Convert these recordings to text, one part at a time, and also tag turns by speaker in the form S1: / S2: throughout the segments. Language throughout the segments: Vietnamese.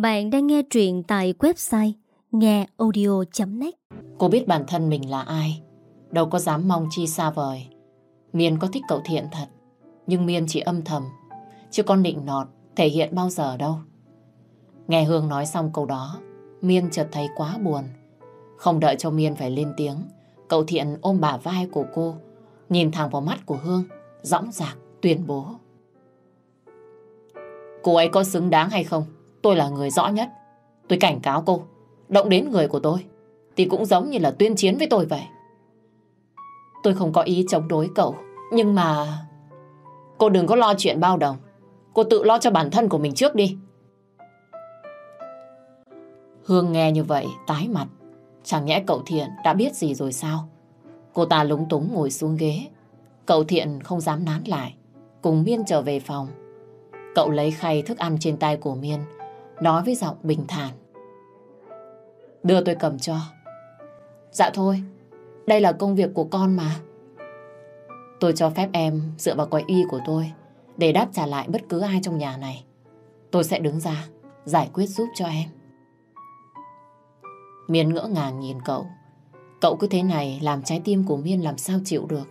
S1: Bạn đang nghe truyện tại website ngheaudio.net
S2: Cô biết bản thân mình là ai, đâu có dám mong chi xa vời. Miên có thích cậu Thiện thật, nhưng Miên chỉ âm thầm, chứ con định nọt thể hiện bao giờ đâu. Nghe Hương nói xong câu đó, Miên chợt thấy quá buồn. Không đợi cho Miên phải lên tiếng, cậu Thiện ôm bả vai của cô, nhìn thẳng vào mắt của Hương, dõng dạc tuyên bố. Cô ấy có xứng đáng hay không? Tôi là người rõ nhất. Tôi cảnh cáo cô, động đến người của tôi, thì cũng giống như là tuyên chiến với tôi vậy. Tôi không có ý chống đối cậu, nhưng mà... Cô đừng có lo chuyện bao đồng. Cô tự lo cho bản thân của mình trước đi. Hương nghe như vậy, tái mặt. Chẳng nhẽ cậu Thiện đã biết gì rồi sao? Cô ta lúng túng ngồi xuống ghế. Cậu Thiện không dám nán lại. Cùng Miên trở về phòng. Cậu lấy khay thức ăn trên tay của Miên, nói với giọng bình thản. Đưa tôi cầm cho. Dạ thôi, đây là công việc của con mà. Tôi cho phép em dựa vào quái y của tôi để đáp trả lại bất cứ ai trong nhà này. Tôi sẽ đứng ra giải quyết giúp cho em. Miên ngỡ ngàng nhìn cậu. Cậu cứ thế này làm trái tim của Miên làm sao chịu được.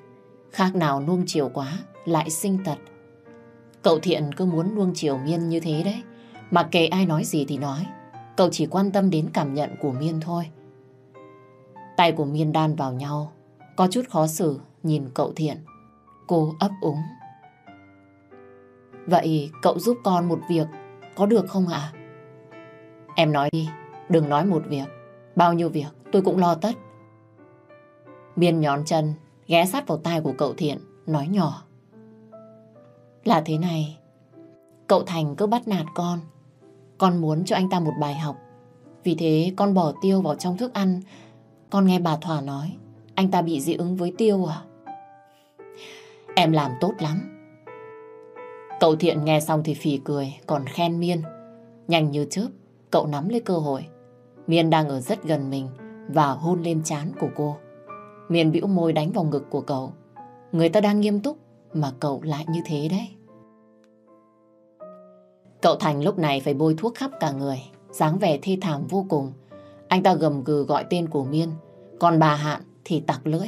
S2: Khác nào nuông chiều quá, lại sinh tật. Cậu Thiện cứ muốn nuông chiều Miên như thế đấy. Mặc kệ ai nói gì thì nói. Cậu chỉ quan tâm đến cảm nhận của Miên thôi. Tay của Miên đan vào nhau. Có chút khó xử nhìn cậu Thiện. Cô ấp úng. Vậy cậu giúp con một việc có được không ạ? Em nói đi, đừng nói một việc. Bao nhiêu việc tôi cũng lo tất. Miên nhón chân, ghé sát vào tai của cậu Thiện, nói nhỏ. Là thế này, cậu Thành cứ bắt nạt con. Con muốn cho anh ta một bài học. Vì thế con bỏ tiêu vào trong thức ăn. Con nghe bà Thỏa nói, anh ta bị dị ứng với tiêu à? Em làm tốt lắm. Cậu Thiện nghe xong thì phì cười, còn khen Miên. Nhanh như chớp, cậu nắm lấy cơ hội. Miên đang ở rất gần mình và hôn lên trán của cô. Miên bĩu môi đánh vào ngực của cậu. Người ta đang nghiêm túc mà cậu lại như thế đấy. Cậu Thành lúc này phải bôi thuốc khắp cả người, dáng vẻ thê thảm vô cùng. Anh ta gầm gừ gọi tên của Miên, còn bà Hạn thì tặc lưỡi.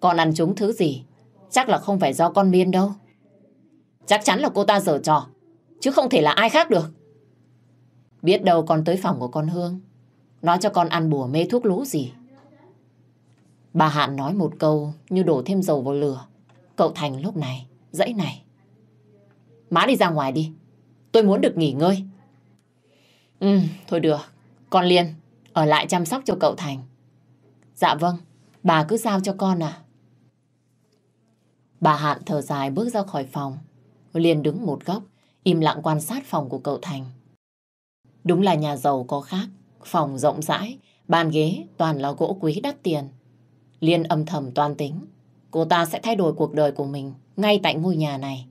S2: Con ăn chúng thứ gì? Chắc là không phải do con Miên đâu. Chắc chắn là cô ta dở trò, chứ không thể là ai khác được. Biết đâu con tới phòng của con Hương, nói cho con ăn bùa mê thuốc lú gì. Bà Hạn nói một câu như đổ thêm dầu vào lửa. Cậu Thành lúc này, dãy này. Má đi ra ngoài đi, tôi muốn được nghỉ ngơi. Ừ, thôi được, con Liên, ở lại chăm sóc cho cậu Thành. Dạ vâng, bà cứ giao cho con à. Bà Hạn thở dài bước ra khỏi phòng. Liên đứng một góc, im lặng quan sát phòng của cậu Thành. Đúng là nhà giàu có khác, phòng rộng rãi, bàn ghế toàn là gỗ quý đắt tiền. Liên âm thầm toan tính, cô ta sẽ thay đổi cuộc đời của mình ngay tại ngôi nhà này.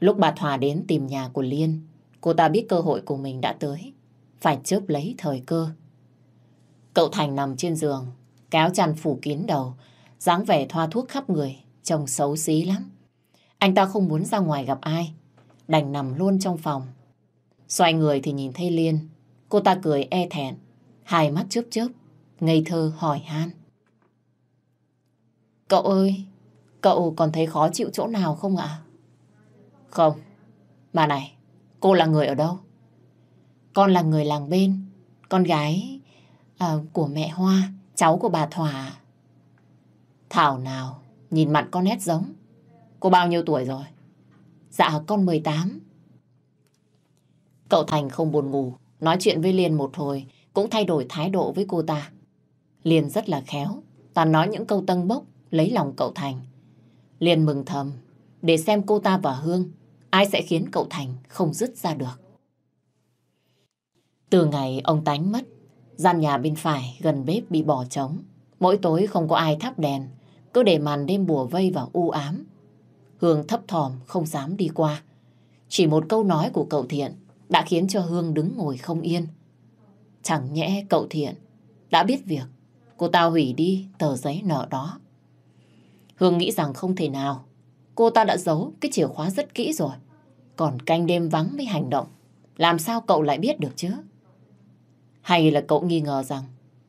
S2: Lúc bà Thòa đến tìm nhà của Liên, cô ta biết cơ hội của mình đã tới, phải chớp lấy thời cơ. Cậu Thành nằm trên giường, kéo chăn phủ kín đầu, dáng vẻ thoa thuốc khắp người, trông xấu xí lắm. Anh ta không muốn ra ngoài gặp ai, đành nằm luôn trong phòng. Xoay người thì nhìn thấy Liên, cô ta cười e thẹn, hai mắt chớp chớp, ngây thơ hỏi han. Cậu ơi, cậu còn thấy khó chịu chỗ nào không ạ? Không, mà này, cô là người ở đâu? Con là người làng bên, con gái à, của mẹ Hoa, cháu của bà Thỏa. Thảo nào, nhìn mặt con nét giống. Cô bao nhiêu tuổi rồi? Dạ con 18. Cậu Thành không buồn ngủ, nói chuyện với Liên một hồi, cũng thay đổi thái độ với cô ta. Liên rất là khéo, toàn nói những câu tân bốc, lấy lòng cậu Thành. Liên mừng thầm, để xem cô ta và Hương, ai sẽ khiến cậu Thành không dứt ra được. Từ ngày ông Tánh mất, gian nhà bên phải gần bếp bị bỏ trống. Mỗi tối không có ai thắp đèn, cứ để màn đêm bùa vây vào u ám. Hương thấp thỏm không dám đi qua. Chỉ một câu nói của cậu Thiện đã khiến cho Hương đứng ngồi không yên. Chẳng nhẽ cậu Thiện đã biết việc cô ta hủy đi tờ giấy nợ đó. Hương nghĩ rằng không thể nào. Cô ta đã giấu cái chìa khóa rất kỹ rồi. Còn canh đêm vắng mới hành động. Làm sao cậu lại biết được chứ? Hay là cậu nghi ngờ rằng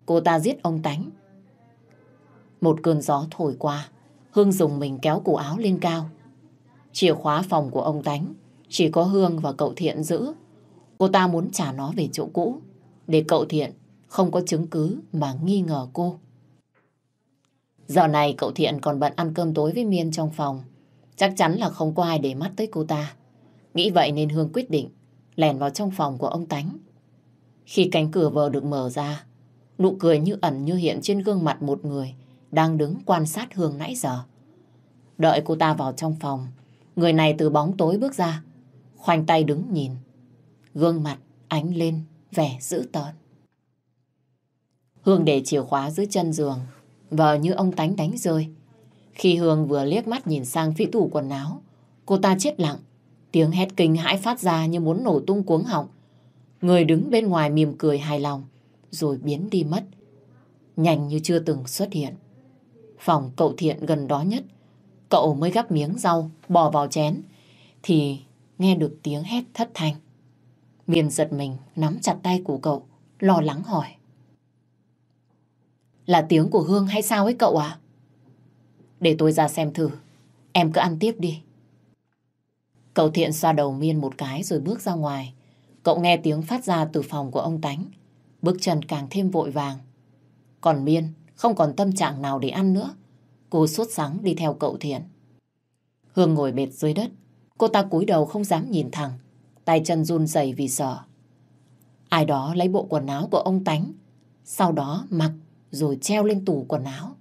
S2: cô ta giết ông Tánh? Một cơn gió thổi qua, Hương dùng mình kéo cổ áo lên cao. Chìa khóa phòng của ông Tánh chỉ có Hương và cậu Thiện giữ. Cô ta muốn trả nó về chỗ cũ để cậu Thiện không có chứng cứ mà nghi ngờ cô. Giờ này cậu Thiện còn bận ăn cơm tối với Miên trong phòng. Chắc chắn là không có ai để mắt tới cô ta. Nghĩ vậy nên Hương quyết định lèn vào trong phòng của ông Tánh. Khi cánh cửa vờ được mở ra, nụ cười như ẩn như hiện trên gương mặt một người đang đứng quan sát Hương nãy giờ. Đợi cô ta vào trong phòng, người này từ bóng tối bước ra, khoanh tay đứng nhìn. Gương mặt ánh lên vẻ dữ tợn. Hương để chìa khóa dưới chân giường, vờ như ông tánh đánh rơi. Khi Hương vừa liếc mắt nhìn sang phía tủ quần áo, cô ta chết lặng. Tiếng hét kinh hãi phát ra như muốn nổ tung cuống họng. Người đứng bên ngoài mỉm cười hài lòng, rồi biến đi mất. Nhanh như chưa từng xuất hiện. Phòng cậu thiện gần đó nhất, cậu mới gắp miếng rau, bỏ vào chén, thì nghe được tiếng hét thất thanh. Miền giật mình, nắm chặt tay của cậu, lo lắng hỏi. Là tiếng của Hương hay sao ấy cậu à? Để tôi ra xem thử. Em cứ ăn tiếp đi. Cậu thiện xoa đầu Miên một cái rồi bước ra ngoài. Cậu nghe tiếng phát ra từ phòng của ông Tánh. Bước chân càng thêm vội vàng. Còn Miên không còn tâm trạng nào để ăn nữa. Cô suốt sáng đi theo cậu thiện. Hương ngồi bệt dưới đất. Cô ta cúi đầu không dám nhìn thẳng. Tay chân run rẩy vì sợ. Ai đó lấy bộ quần áo của ông Tánh. Sau đó mặc rồi treo lên tủ quần áo.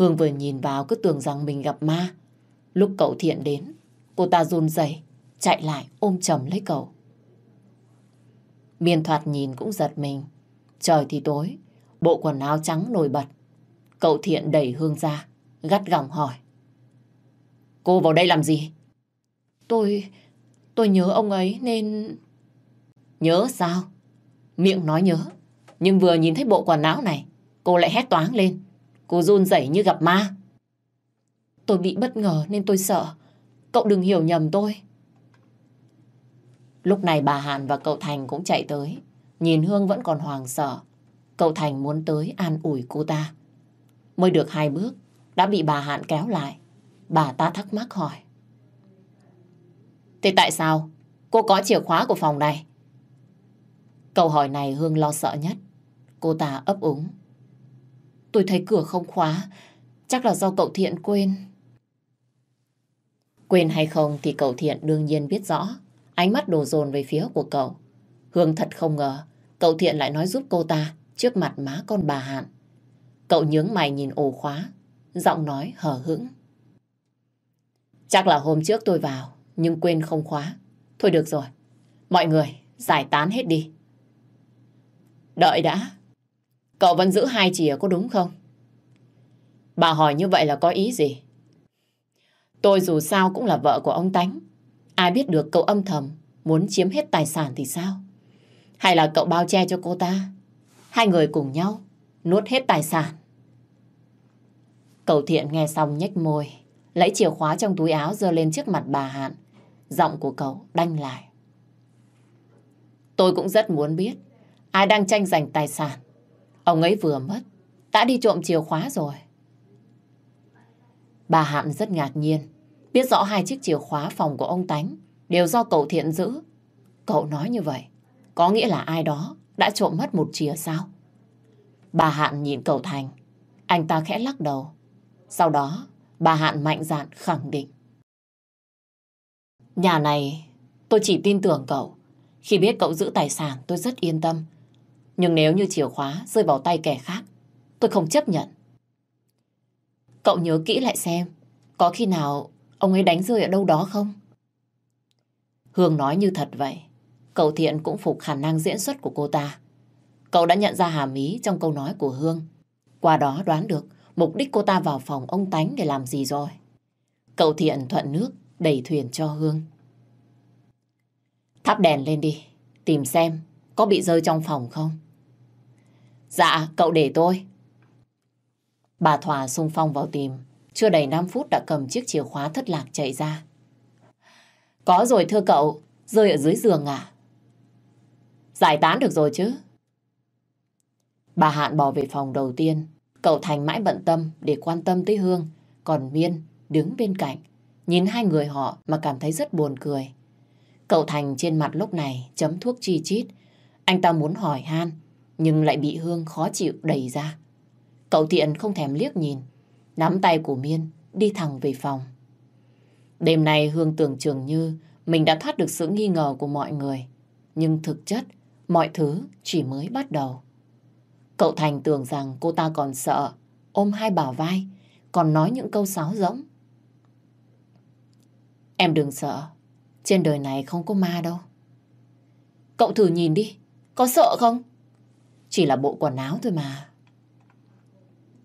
S2: Hương vừa nhìn vào cứ tưởng rằng mình gặp ma. Lúc cậu thiện đến, cô ta run rẩy chạy lại ôm chầm lấy cậu. Miên thoạt nhìn cũng giật mình. Trời thì tối, bộ quần áo trắng nổi bật. Cậu thiện đẩy Hương ra, gắt gỏng hỏi. Cô vào đây làm gì? Tôi... tôi nhớ ông ấy nên... Nhớ sao? Miệng nói nhớ. Nhưng vừa nhìn thấy bộ quần áo này, cô lại hét toáng lên. Cô run rẩy như gặp ma. Tôi bị bất ngờ nên tôi sợ. Cậu đừng hiểu nhầm tôi. Lúc này bà Hàn và cậu Thành cũng chạy tới. Nhìn Hương vẫn còn hoàng sợ. Cậu Thành muốn tới an ủi cô ta. Mới được hai bước, đã bị bà Hạn kéo lại. Bà ta thắc mắc hỏi. Thế tại sao cô có chìa khóa của phòng này? Câu hỏi này Hương lo sợ nhất. Cô ta ấp úng. Tôi thấy cửa không khóa, chắc là do cậu Thiện quên. Quên hay không thì cậu Thiện đương nhiên biết rõ. Ánh mắt đổ dồn về phía của cậu. Hương thật không ngờ, cậu Thiện lại nói giúp cô ta trước mặt má con bà Hạn. Cậu nhướng mày nhìn ổ khóa, giọng nói hờ hững. Chắc là hôm trước tôi vào, nhưng quên không khóa. Thôi được rồi, mọi người giải tán hết đi. Đợi đã, cậu vẫn giữ hai chìa có đúng không? Bà hỏi như vậy là có ý gì? Tôi dù sao cũng là vợ của ông Tánh. Ai biết được cậu âm thầm muốn chiếm hết tài sản thì sao? Hay là cậu bao che cho cô ta? Hai người cùng nhau nuốt hết tài sản. Cậu thiện nghe xong nhếch môi, lấy chìa khóa trong túi áo giơ lên trước mặt bà Hạn. Giọng của cậu đanh lại. Tôi cũng rất muốn biết ai đang tranh giành tài sản. Ông ấy vừa mất, đã đi trộm chìa khóa rồi. Bà Hạn rất ngạc nhiên, biết rõ hai chiếc chìa khóa phòng của ông Tánh đều do cậu thiện giữ. Cậu nói như vậy, có nghĩa là ai đó đã trộm mất một chìa sao? Bà Hạn nhìn cậu Thành, anh ta khẽ lắc đầu. Sau đó, bà Hạn mạnh dạn khẳng định. Nhà này, tôi chỉ tin tưởng cậu. Khi biết cậu giữ tài sản, tôi rất yên tâm. Nhưng nếu như chìa khóa rơi vào tay kẻ khác, tôi không chấp nhận. Cậu nhớ kỹ lại xem, có khi nào ông ấy đánh rơi ở đâu đó không? Hương nói như thật vậy. Cậu Thiện cũng phục khả năng diễn xuất của cô ta. Cậu đã nhận ra hàm ý trong câu nói của Hương. Qua đó đoán được mục đích cô ta vào phòng ông Tánh để làm gì rồi. Cậu Thiện thuận nước đẩy thuyền cho Hương. Thắp đèn lên đi, tìm xem có bị rơi trong phòng không. Dạ, cậu để tôi. Bà Thỏa xung phong vào tìm, chưa đầy 5 phút đã cầm chiếc chìa khóa thất lạc chạy ra. Có rồi thưa cậu, rơi ở dưới giường à? Giải tán được rồi chứ. Bà Hạn bỏ về phòng đầu tiên. Cậu Thành mãi bận tâm để quan tâm tới Hương. Còn Miên đứng bên cạnh. Nhìn hai người họ mà cảm thấy rất buồn cười. Cậu Thành trên mặt lúc này chấm thuốc chi chít. Anh ta muốn hỏi han, nhưng lại bị Hương khó chịu đẩy ra. Cậu Thiện không thèm liếc nhìn, nắm tay của Miên đi thẳng về phòng. Đêm nay Hương tưởng chừng như mình đã thoát được sự nghi ngờ của mọi người. Nhưng thực chất, mọi thứ chỉ mới bắt đầu. Cậu Thành tưởng rằng cô ta còn sợ, ôm hai bảo vai, còn nói những câu sáo rỗng. Em đừng sợ, trên đời này không có ma đâu. Cậu thử nhìn đi, có sợ không? Chỉ là bộ quần áo thôi mà.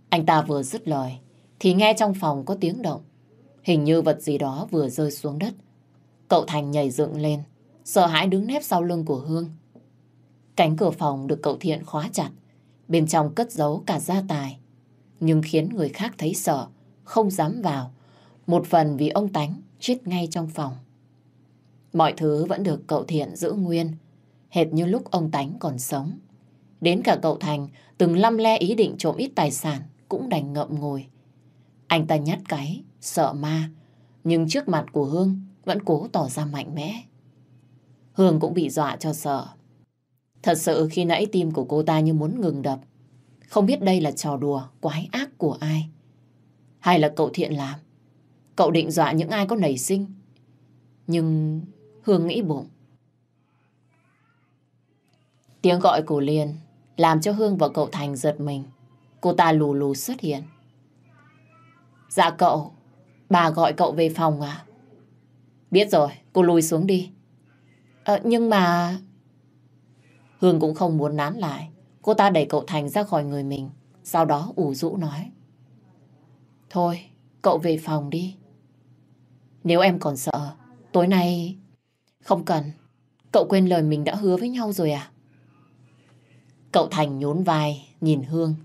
S2: Anh ta vừa dứt lời, thì nghe trong phòng có tiếng động. Hình như vật gì đó vừa rơi xuống đất. Cậu Thành nhảy dựng lên, sợ hãi đứng nép sau lưng của Hương. Cánh cửa phòng được cậu Thiện khóa chặt, bên trong cất giấu cả gia tài. Nhưng khiến người khác thấy sợ, không dám vào. Một phần vì ông Tánh chết ngay trong phòng. Mọi thứ vẫn được cậu Thiện giữ nguyên, hệt như lúc ông Tánh còn sống. Đến cả cậu Thành từng lăm le ý định trộm ít tài sản cũng đành ngậm ngùi. Anh ta nhát cái, sợ ma, nhưng trước mặt của Hương vẫn cố tỏ ra mạnh mẽ. Hương cũng bị dọa cho sợ. Thật sự khi nãy tim của cô ta như muốn ngừng đập. Không biết đây là trò đùa quái ác của ai. Hay là cậu thiện làm. Cậu định dọa những ai có nảy sinh. Nhưng Hương nghĩ bụng. Tiếng gọi của Liên làm cho Hương và cậu Thành giật mình. Cô ta lù lù xuất hiện. Dạ cậu, bà gọi cậu về phòng à? Biết rồi, cô lùi xuống đi. Ờ, nhưng mà... Hương cũng không muốn nán lại. Cô ta đẩy cậu Thành ra khỏi người mình. Sau đó ủ rũ nói. Thôi, cậu về phòng đi. Nếu em còn sợ, tối nay... Không cần. Cậu quên lời mình đã hứa với nhau rồi à? Cậu Thành nhún vai, nhìn Hương.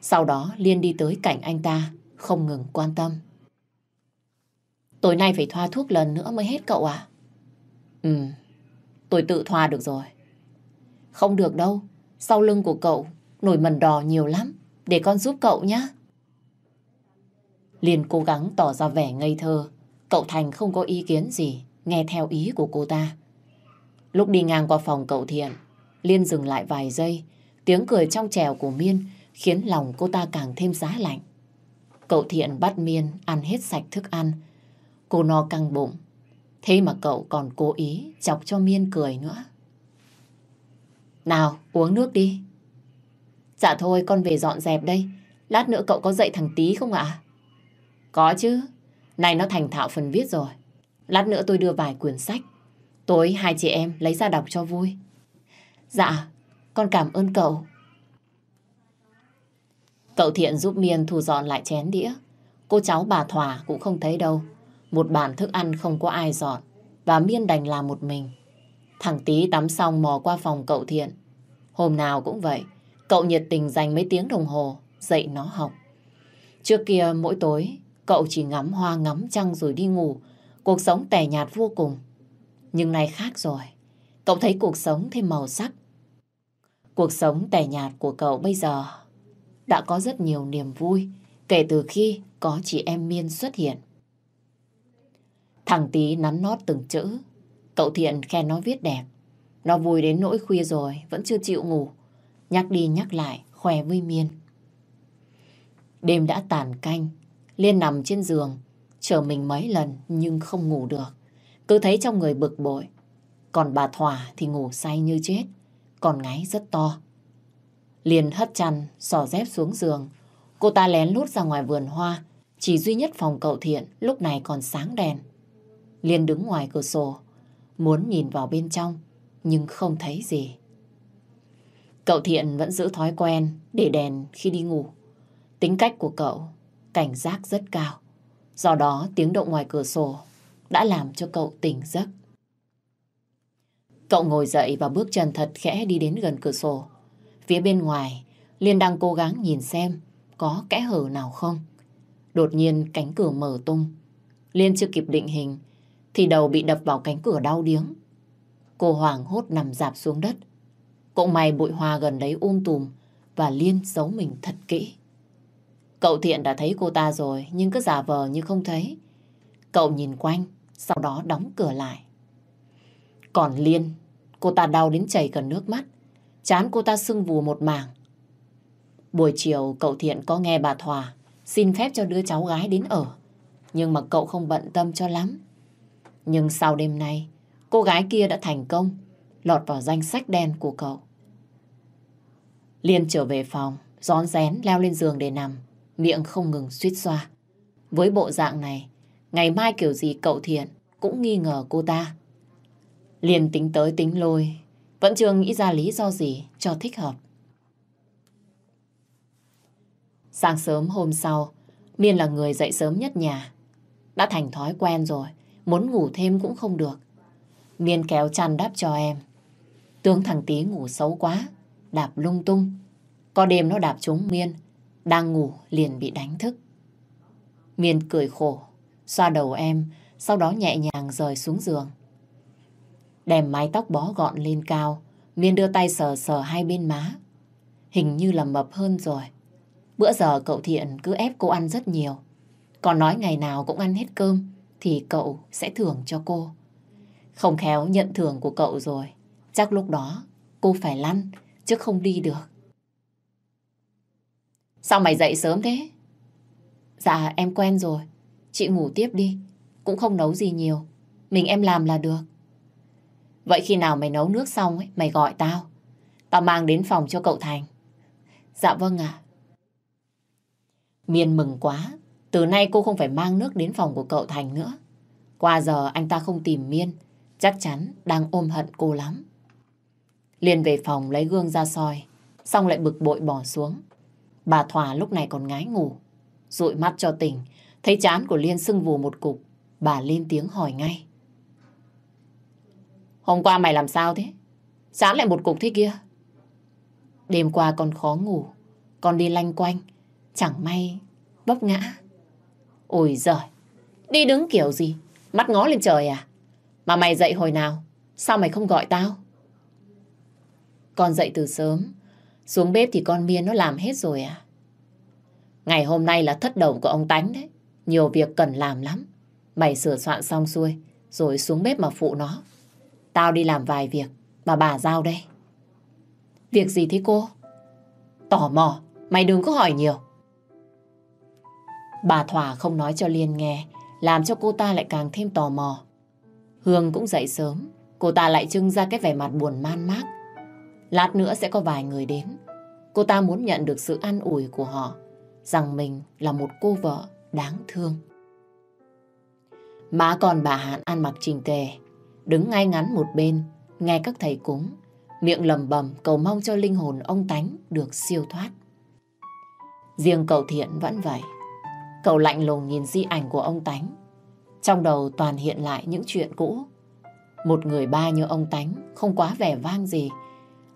S2: Sau đó Liên đi tới cạnh anh ta, không ngừng quan tâm. Tối nay phải thoa thuốc lần nữa mới hết cậu à? Ừ, tôi tự thoa được rồi. Không được đâu, sau lưng của cậu nổi mần đỏ nhiều lắm, để con giúp cậu nhé. Liên cố gắng tỏ ra vẻ ngây thơ, cậu Thành không có ý kiến gì, nghe theo ý của cô ta. Lúc đi ngang qua phòng cậu Thiện, Liên dừng lại vài giây, tiếng cười trong trèo của Miên khiến lòng cô ta càng thêm giá lạnh. Cậu Thiện bắt Miên ăn hết sạch thức ăn, cô no căng bụng. Thế mà cậu còn cố ý chọc cho Miên cười nữa. Nào, uống nước đi. Dạ thôi, con về dọn dẹp đây. Lát nữa cậu có dạy thằng Tí không ạ? Có chứ. Này nó thành thạo phần viết rồi. Lát nữa tôi đưa vài quyển sách. Tối hai chị em lấy ra đọc cho vui. Dạ, con cảm ơn cậu. Cậu Thiện giúp Miên thu dọn lại chén đĩa. Cô cháu bà Thỏa cũng không thấy đâu. Một bàn thức ăn không có ai dọn. Và Miên đành làm một mình. Thằng Tý tắm xong mò qua phòng cậu Thiện. Hôm nào cũng vậy. Cậu nhiệt tình dành mấy tiếng đồng hồ, dạy nó học. Trước kia mỗi tối, cậu chỉ ngắm hoa ngắm trăng rồi đi ngủ. Cuộc sống tẻ nhạt vô cùng. Nhưng nay khác rồi. Cậu thấy cuộc sống thêm màu sắc. Cuộc sống tẻ nhạt của cậu bây giờ đã có rất nhiều niềm vui kể từ khi có chị em Miên xuất hiện. Thằng tí nắn nót từng chữ. Cậu Thiện khen nó viết đẹp. Nó vui đến nỗi khuya rồi, vẫn chưa chịu ngủ. Nhắc đi nhắc lại, khoe với Miên. Đêm đã tàn canh, Liên nằm trên giường, chờ mình mấy lần nhưng không ngủ được. Cứ thấy trong người bực bội. Còn bà Thỏa thì ngủ say như chết, còn ngáy rất to. Liền hất chăn, sỏ dép xuống giường. Cô ta lén lút ra ngoài vườn hoa. Chỉ duy nhất phòng cậu Thiện lúc này còn sáng đèn. Liên đứng ngoài cửa sổ, muốn nhìn vào bên trong, nhưng không thấy gì. Cậu Thiện vẫn giữ thói quen để đèn khi đi ngủ. Tính cách của cậu cảnh giác rất cao. Do đó tiếng động ngoài cửa sổ đã làm cho cậu tỉnh giấc. Cậu ngồi dậy và bước chân thật khẽ đi đến gần cửa sổ. Phía bên ngoài, Liên đang cố gắng nhìn xem có kẽ hở nào không. Đột nhiên cánh cửa mở tung. Liên chưa kịp định hình thì đầu bị đập vào cánh cửa đau điếng. Cô hoảng hốt nằm dạp xuống đất. Cũng may bụi hoa gần đấy um tùm và Liên giấu mình thật kỹ. Cậu Thiện đã thấy cô ta rồi nhưng cứ giả vờ như không thấy. Cậu nhìn quanh, sau đó đóng cửa lại. Còn Liên, cô ta đau đến chảy cả nước mắt. Chán cô ta sưng vù một mảng. Buổi chiều cậu Thiện có nghe bà Thòa xin phép cho đứa cháu gái đến ở. Nhưng mà cậu không bận tâm cho lắm. Nhưng sau đêm nay, cô gái kia đã thành công, lọt vào danh sách đen của cậu. Liên trở về phòng, rón rén leo lên giường để nằm, miệng không ngừng suýt xoa. Với bộ dạng này, ngày mai kiểu gì cậu Thiện cũng nghi ngờ cô ta liền tính tới tính lôi, vẫn chưa nghĩ ra lý do gì cho thích hợp. Sáng sớm hôm sau, Miên là người dậy sớm nhất nhà. Đã thành thói quen rồi, muốn ngủ thêm cũng không được. Miên kéo chăn đáp cho em. Tướng thằng tí ngủ xấu quá, đạp lung tung. Có đêm nó đạp trúng Miên, đang ngủ liền bị đánh thức. Miên cười khổ, xoa đầu em, sau đó nhẹ nhàng rời xuống giường. Đem mái tóc bó gọn lên cao, Miên đưa tay sờ sờ hai bên má. Hình như là mập hơn rồi. Bữa giờ cậu Thiện cứ ép cô ăn rất nhiều. Còn nói ngày nào cũng ăn hết cơm thì cậu sẽ thưởng cho cô. Không khéo nhận thưởng của cậu rồi. Chắc lúc đó cô phải lăn chứ không đi được. Sao mày dậy sớm thế? Dạ em quen rồi. Chị ngủ tiếp đi. Cũng không nấu gì nhiều. Mình em làm là được. Vậy khi nào mày nấu nước xong ấy, mày gọi tao. Tao mang đến phòng cho cậu Thành. Dạ vâng ạ. Miên mừng quá. Từ nay cô không phải mang nước đến phòng của cậu Thành nữa. Qua giờ anh ta không tìm Miên. Chắc chắn đang ôm hận cô lắm. Liên về phòng lấy gương ra soi. Xong lại bực bội bỏ xuống. Bà Thỏa lúc này còn ngái ngủ. Rụi mắt cho tỉnh. Thấy chán của Liên sưng vù một cục. Bà lên tiếng hỏi ngay. Hôm qua mày làm sao thế? Sáng lại một cục thế kia. Đêm qua con khó ngủ. Con đi lanh quanh. Chẳng may vấp ngã. Ôi giời, đi đứng kiểu gì? Mắt ngó lên trời à? Mà mày dậy hồi nào? Sao mày không gọi tao? Con dậy từ sớm. Xuống bếp thì con Miên nó làm hết rồi à? Ngày hôm nay là thất đầu của ông Tánh đấy. Nhiều việc cần làm lắm. Mày sửa soạn xong xuôi, rồi xuống bếp mà phụ nó. Tao đi làm vài việc, mà bà giao đây. Việc gì thế cô? Tò mò, mày đừng có hỏi nhiều. Bà Thỏa không nói cho Liên nghe, làm cho cô ta lại càng thêm tò mò. Hương cũng dậy sớm, cô ta lại trưng ra cái vẻ mặt buồn man mác. Lát nữa sẽ có vài người đến. Cô ta muốn nhận được sự an ủi của họ, rằng mình là một cô vợ đáng thương. Má còn bà Hạn ăn mặc trình tề, đứng ngay ngắn một bên, nghe các thầy cúng, miệng lầm bầm cầu mong cho linh hồn ông Tánh được siêu thoát. Riêng cậu Thiện vẫn vậy. Cậu lạnh lùng nhìn di ảnh của ông Tánh. Trong đầu toàn hiện lại những chuyện cũ. Một người ba như ông Tánh không quá vẻ vang gì.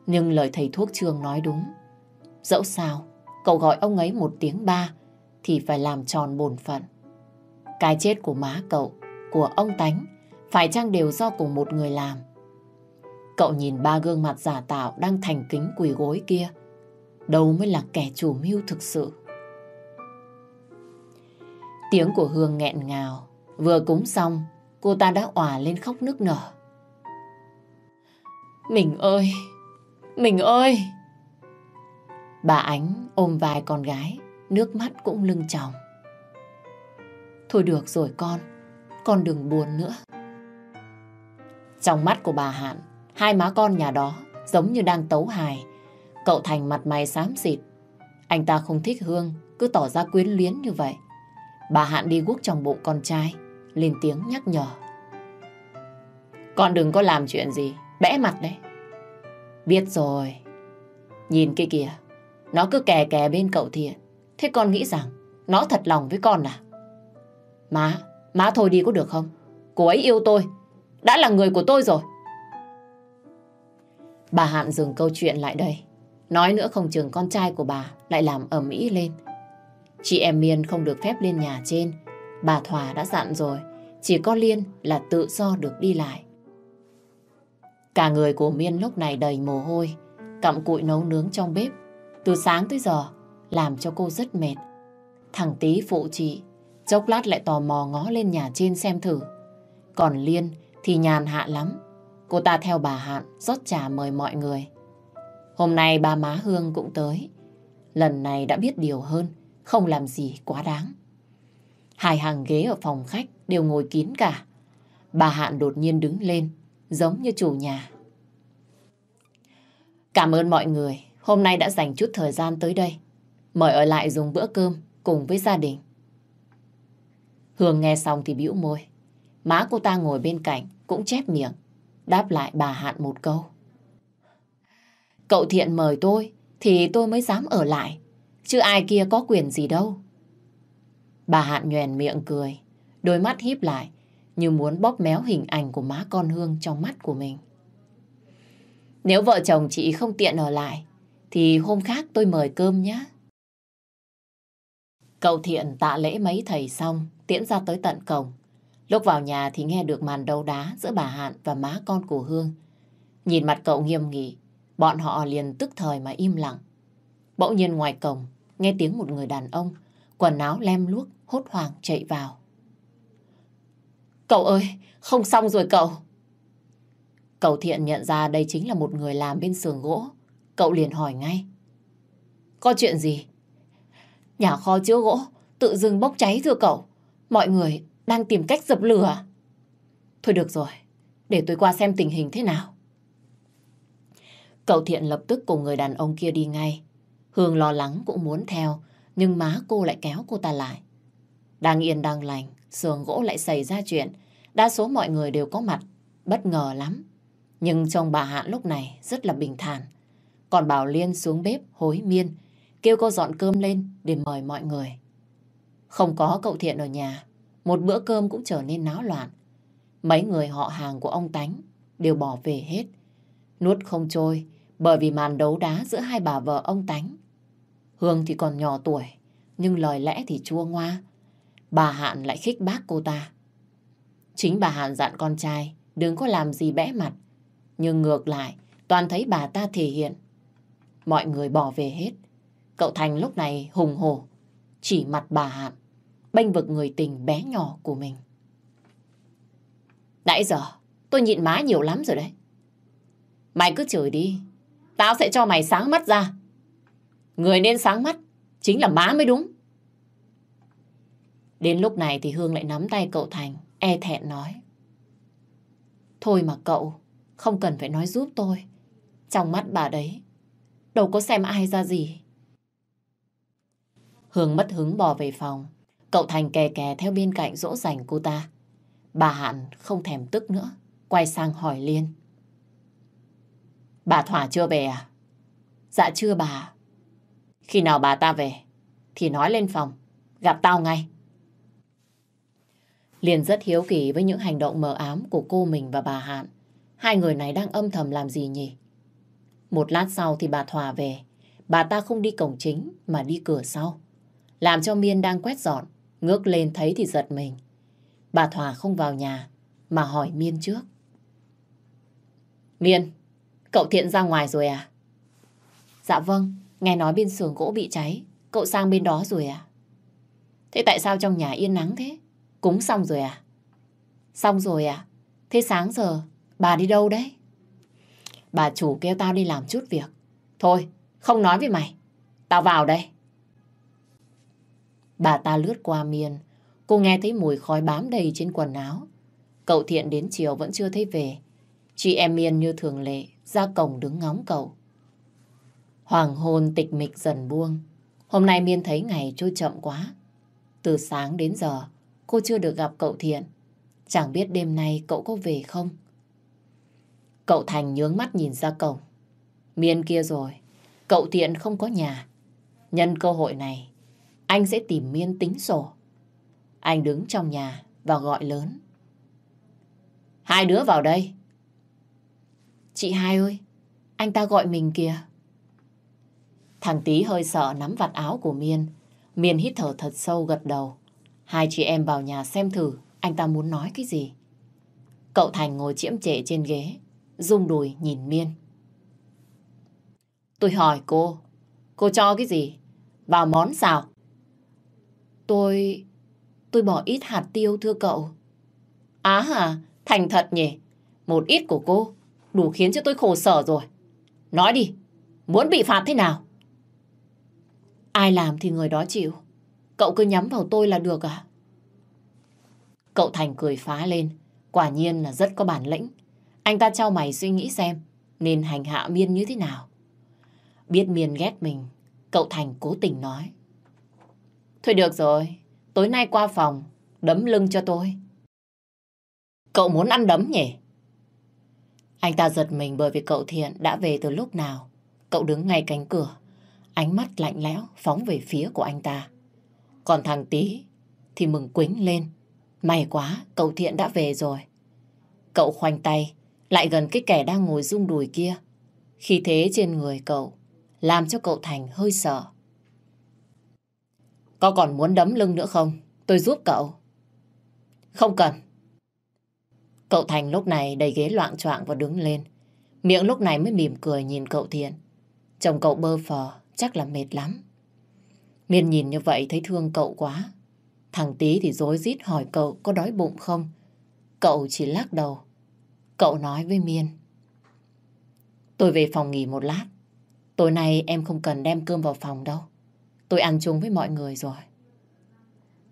S2: Nhưng lời thầy thuốc trường nói đúng. Dẫu sao, cậu gọi ông ấy một tiếng ba thì phải làm tròn bổn phận. Cái chết của má cậu, của ông Tánh phải chăng đều do cùng một người làm. Cậu nhìn ba gương mặt giả tạo đang thành kính quỳ gối kia. Đâu mới là kẻ chủ mưu thực sự. Tiếng của Hương nghẹn ngào. Vừa cúng xong, cô ta đã òa lên khóc nức nở. Mình ơi! Mình ơi! Bà Ánh ôm vai con gái, nước mắt cũng lưng tròng. Thôi được rồi con, con đừng buồn nữa. Trong mắt của bà Hạn, hai má con nhà đó giống như đang tấu hài. Cậu Thành mặt mày xám xịt. Anh ta không thích Hương, cứ tỏ ra quyến luyến như vậy. Bà Hạn đi guốc trong bụng con trai, lên tiếng nhắc nhở. Con đừng có làm chuyện gì, bẽ mặt đấy. Biết rồi. Nhìn kia kìa, nó cứ kè kè bên cậu thiện. Thế con nghĩ rằng nó thật lòng với con à? Má, má thôi đi có được không? Cô ấy yêu tôi, đã là người của tôi rồi. Bà Hạn dừng câu chuyện lại đây. Nói nữa không chừng con trai của bà lại làm ầm ĩ lên. Chị em Miên không được phép lên nhà trên. Bà Thòa đã dặn rồi, chỉ có Liên là tự do được đi lại. Cả người của Miên lúc này đầy mồ hôi. cặm cụi nấu nướng trong bếp. Từ sáng tới giờ, làm cho cô rất mệt. Thằng Tý phụ chị, chốc lát lại tò mò ngó lên nhà trên xem thử. Còn Liên thì nhàn hạ lắm. Cô ta theo bà Hạn rót trà mời mọi người. Hôm nay ba má Hương cũng tới. Lần này đã biết điều hơn, không làm gì quá đáng. Hai hàng ghế ở phòng khách đều ngồi kín cả. Bà Hạn đột nhiên đứng lên, giống như chủ nhà. Cảm ơn mọi người, hôm nay đã dành chút thời gian tới đây. Mời ở lại dùng bữa cơm cùng với gia đình. Hương nghe xong thì bĩu môi. Má cô ta ngồi bên cạnh cũng chép miệng, đáp lại bà Hạn một câu. Cậu Thiện mời tôi thì tôi mới dám ở lại, chứ ai kia có quyền gì đâu. Bà Hạn nhoèn miệng cười, đôi mắt híp lại như muốn bóp méo hình ảnh của má con Hương trong mắt của mình. Nếu vợ chồng chị không tiện ở lại, thì hôm khác tôi mời cơm nhé. Cậu Thiện tạ lễ mấy thầy xong, tiễn ra tới tận cổng. Lúc vào nhà thì nghe được màn đấu đá giữa bà Hạn và má con của Hương. Nhìn mặt cậu nghiêm nghị, bọn họ liền tức thời mà im lặng. Bỗng nhiên ngoài cổng, nghe tiếng một người đàn ông, quần áo lem luốc, hốt hoảng chạy vào. Cậu ơi, không xong rồi cậu. Cậu thiện nhận ra đây chính là một người làm bên xưởng gỗ. Cậu liền hỏi ngay. Có chuyện gì? Nhà kho chứa gỗ, tự dưng bốc cháy thưa cậu. Mọi người đang tìm cách dập lửa. Thôi được rồi, để tôi qua xem tình hình thế nào. Cậu thiện lập tức cùng người đàn ông kia đi ngay. Hương lo lắng cũng muốn theo, nhưng má cô lại kéo cô ta lại. Đang yên đang lành, sườn gỗ lại xảy ra chuyện. Đa số mọi người đều có mặt, bất ngờ lắm. Nhưng chồng bà Hạn lúc này rất là bình thản. Còn Bảo Liên xuống bếp hối miên, kêu cô dọn cơm lên để mời mọi người. Không có cậu Thiện ở nhà, một bữa cơm cũng trở nên náo loạn. Mấy người họ hàng của ông Tánh đều bỏ về hết. Nuốt không trôi bởi vì màn đấu đá giữa hai bà vợ ông Tánh. Hương thì còn nhỏ tuổi, nhưng lời lẽ thì chua ngoa. Bà Hạn lại khích bác cô ta. Chính bà Hạn dặn con trai đừng có làm gì bẽ mặt. Nhưng ngược lại, toàn thấy bà ta thể hiện. Mọi người bỏ về hết. Cậu Thành lúc này hùng hổ, chỉ mặt bà Hạn, bênh vực người tình bé nhỏ của mình. Nãy giờ, tôi nhịn má nhiều lắm rồi đấy. Mày cứ chửi đi, tao sẽ cho mày sáng mắt ra. Người nên sáng mắt, chính là má mới đúng. Đến lúc này thì Hương lại nắm tay cậu Thành, e thẹn nói. Thôi mà cậu, không cần phải nói giúp tôi. Trong mắt bà đấy, đâu có xem ai ra gì. Hương mất hứng bò về phòng. Cậu Thành kè kè theo bên cạnh dỗ dành cô ta. Bà Hạn không thèm tức nữa, quay sang hỏi Liên. Bà Thỏa chưa về à? Dạ chưa bà. Khi nào bà ta về, thì nói lên phòng, gặp tao ngay. Liên rất hiếu kỳ với những hành động mờ ám của cô mình và bà Hạn. Hai người này đang âm thầm làm gì nhỉ? Một lát sau thì bà Thỏa về. Bà ta không đi cổng chính mà đi cửa sau. Làm cho Miên đang quét dọn, ngước lên thấy thì giật mình. Bà Thỏa không vào nhà mà hỏi Miên trước. Miên, cậu Thiện ra ngoài rồi à? Dạ vâng, nghe nói bên xưởng gỗ bị cháy, cậu sang bên đó rồi à? Thế tại sao trong nhà yên nắng thế? Cúng xong rồi à? Xong rồi à? Thế sáng giờ bà đi đâu đấy? Bà chủ kêu tao đi làm chút việc. Thôi, không nói với mày. Tao vào đây. Bà ta lướt qua miên Cô nghe thấy mùi khói bám đầy trên quần áo. Cậu Thiện đến chiều vẫn chưa thấy về. Chị em Miên như thường lệ ra cổng đứng ngóng cậu. Hoàng hôn tịch mịch dần buông. Hôm nay Miên thấy ngày trôi chậm quá. Từ sáng đến giờ, cô chưa được gặp cậu Thiện. Chẳng biết đêm nay cậu có về không? Cậu Thành nhướng mắt nhìn ra cổng. Miên kia rồi, cậu Thiện không có nhà. Nhân cơ hội này, anh sẽ tìm Miên tính sổ. Anh đứng trong nhà và gọi lớn. Hai đứa vào đây. Chị hai ơi, anh ta gọi mình kìa. Thằng tí hơi sợ nắm vạt áo của Miên. Miên hít thở thật sâu gật đầu. Hai chị em vào nhà xem thử anh ta muốn nói cái gì. Cậu Thành ngồi chiếm trệ trên ghế, rung đùi nhìn Miên. Tôi hỏi cô, cô cho cái gì? Vào món xào Tôi... tôi bỏ ít hạt tiêu thưa cậu. Á hả? Thành thật nhỉ? Một ít của cô đủ khiến cho tôi khổ sở rồi. Nói đi, muốn bị phạt thế nào? Ai làm thì người đó chịu. Cậu cứ nhắm vào tôi là được à? Cậu Thành cười phá lên. Quả nhiên là rất có bản lĩnh. Anh ta trao mày suy nghĩ xem nên hành hạ Miên như thế nào. Biết Miên ghét mình, cậu Thành cố tình nói. Thôi được rồi, tối nay qua phòng, đấm lưng cho tôi. Cậu muốn ăn đấm nhỉ? Anh ta giật mình bởi vì cậu Thiện đã về từ lúc nào. Cậu đứng ngay cánh cửa, ánh mắt lạnh lẽo phóng về phía của anh ta. Còn thằng Tý thì mừng quính lên. May quá, cậu Thiện đã về rồi. Cậu khoanh tay, lại gần cái kẻ đang ngồi rung đùi kia. Khi thế trên người cậu, làm cho cậu Thành hơi sợ. Có còn muốn đấm lưng nữa không? Tôi giúp cậu. Không cần. Cậu Thành lúc này đầy ghế loạn choạng và đứng lên. Miệng lúc này mới mỉm cười nhìn cậu Thiện. Chồng cậu bơ phờ, chắc là mệt lắm. Miên nhìn như vậy thấy thương cậu quá. Thằng Tý thì dối rít hỏi cậu có đói bụng không. Cậu chỉ lắc đầu. Cậu nói với Miên. Tôi về phòng nghỉ một lát. Tối nay em không cần đem cơm vào phòng đâu. Tôi ăn chung với mọi người rồi.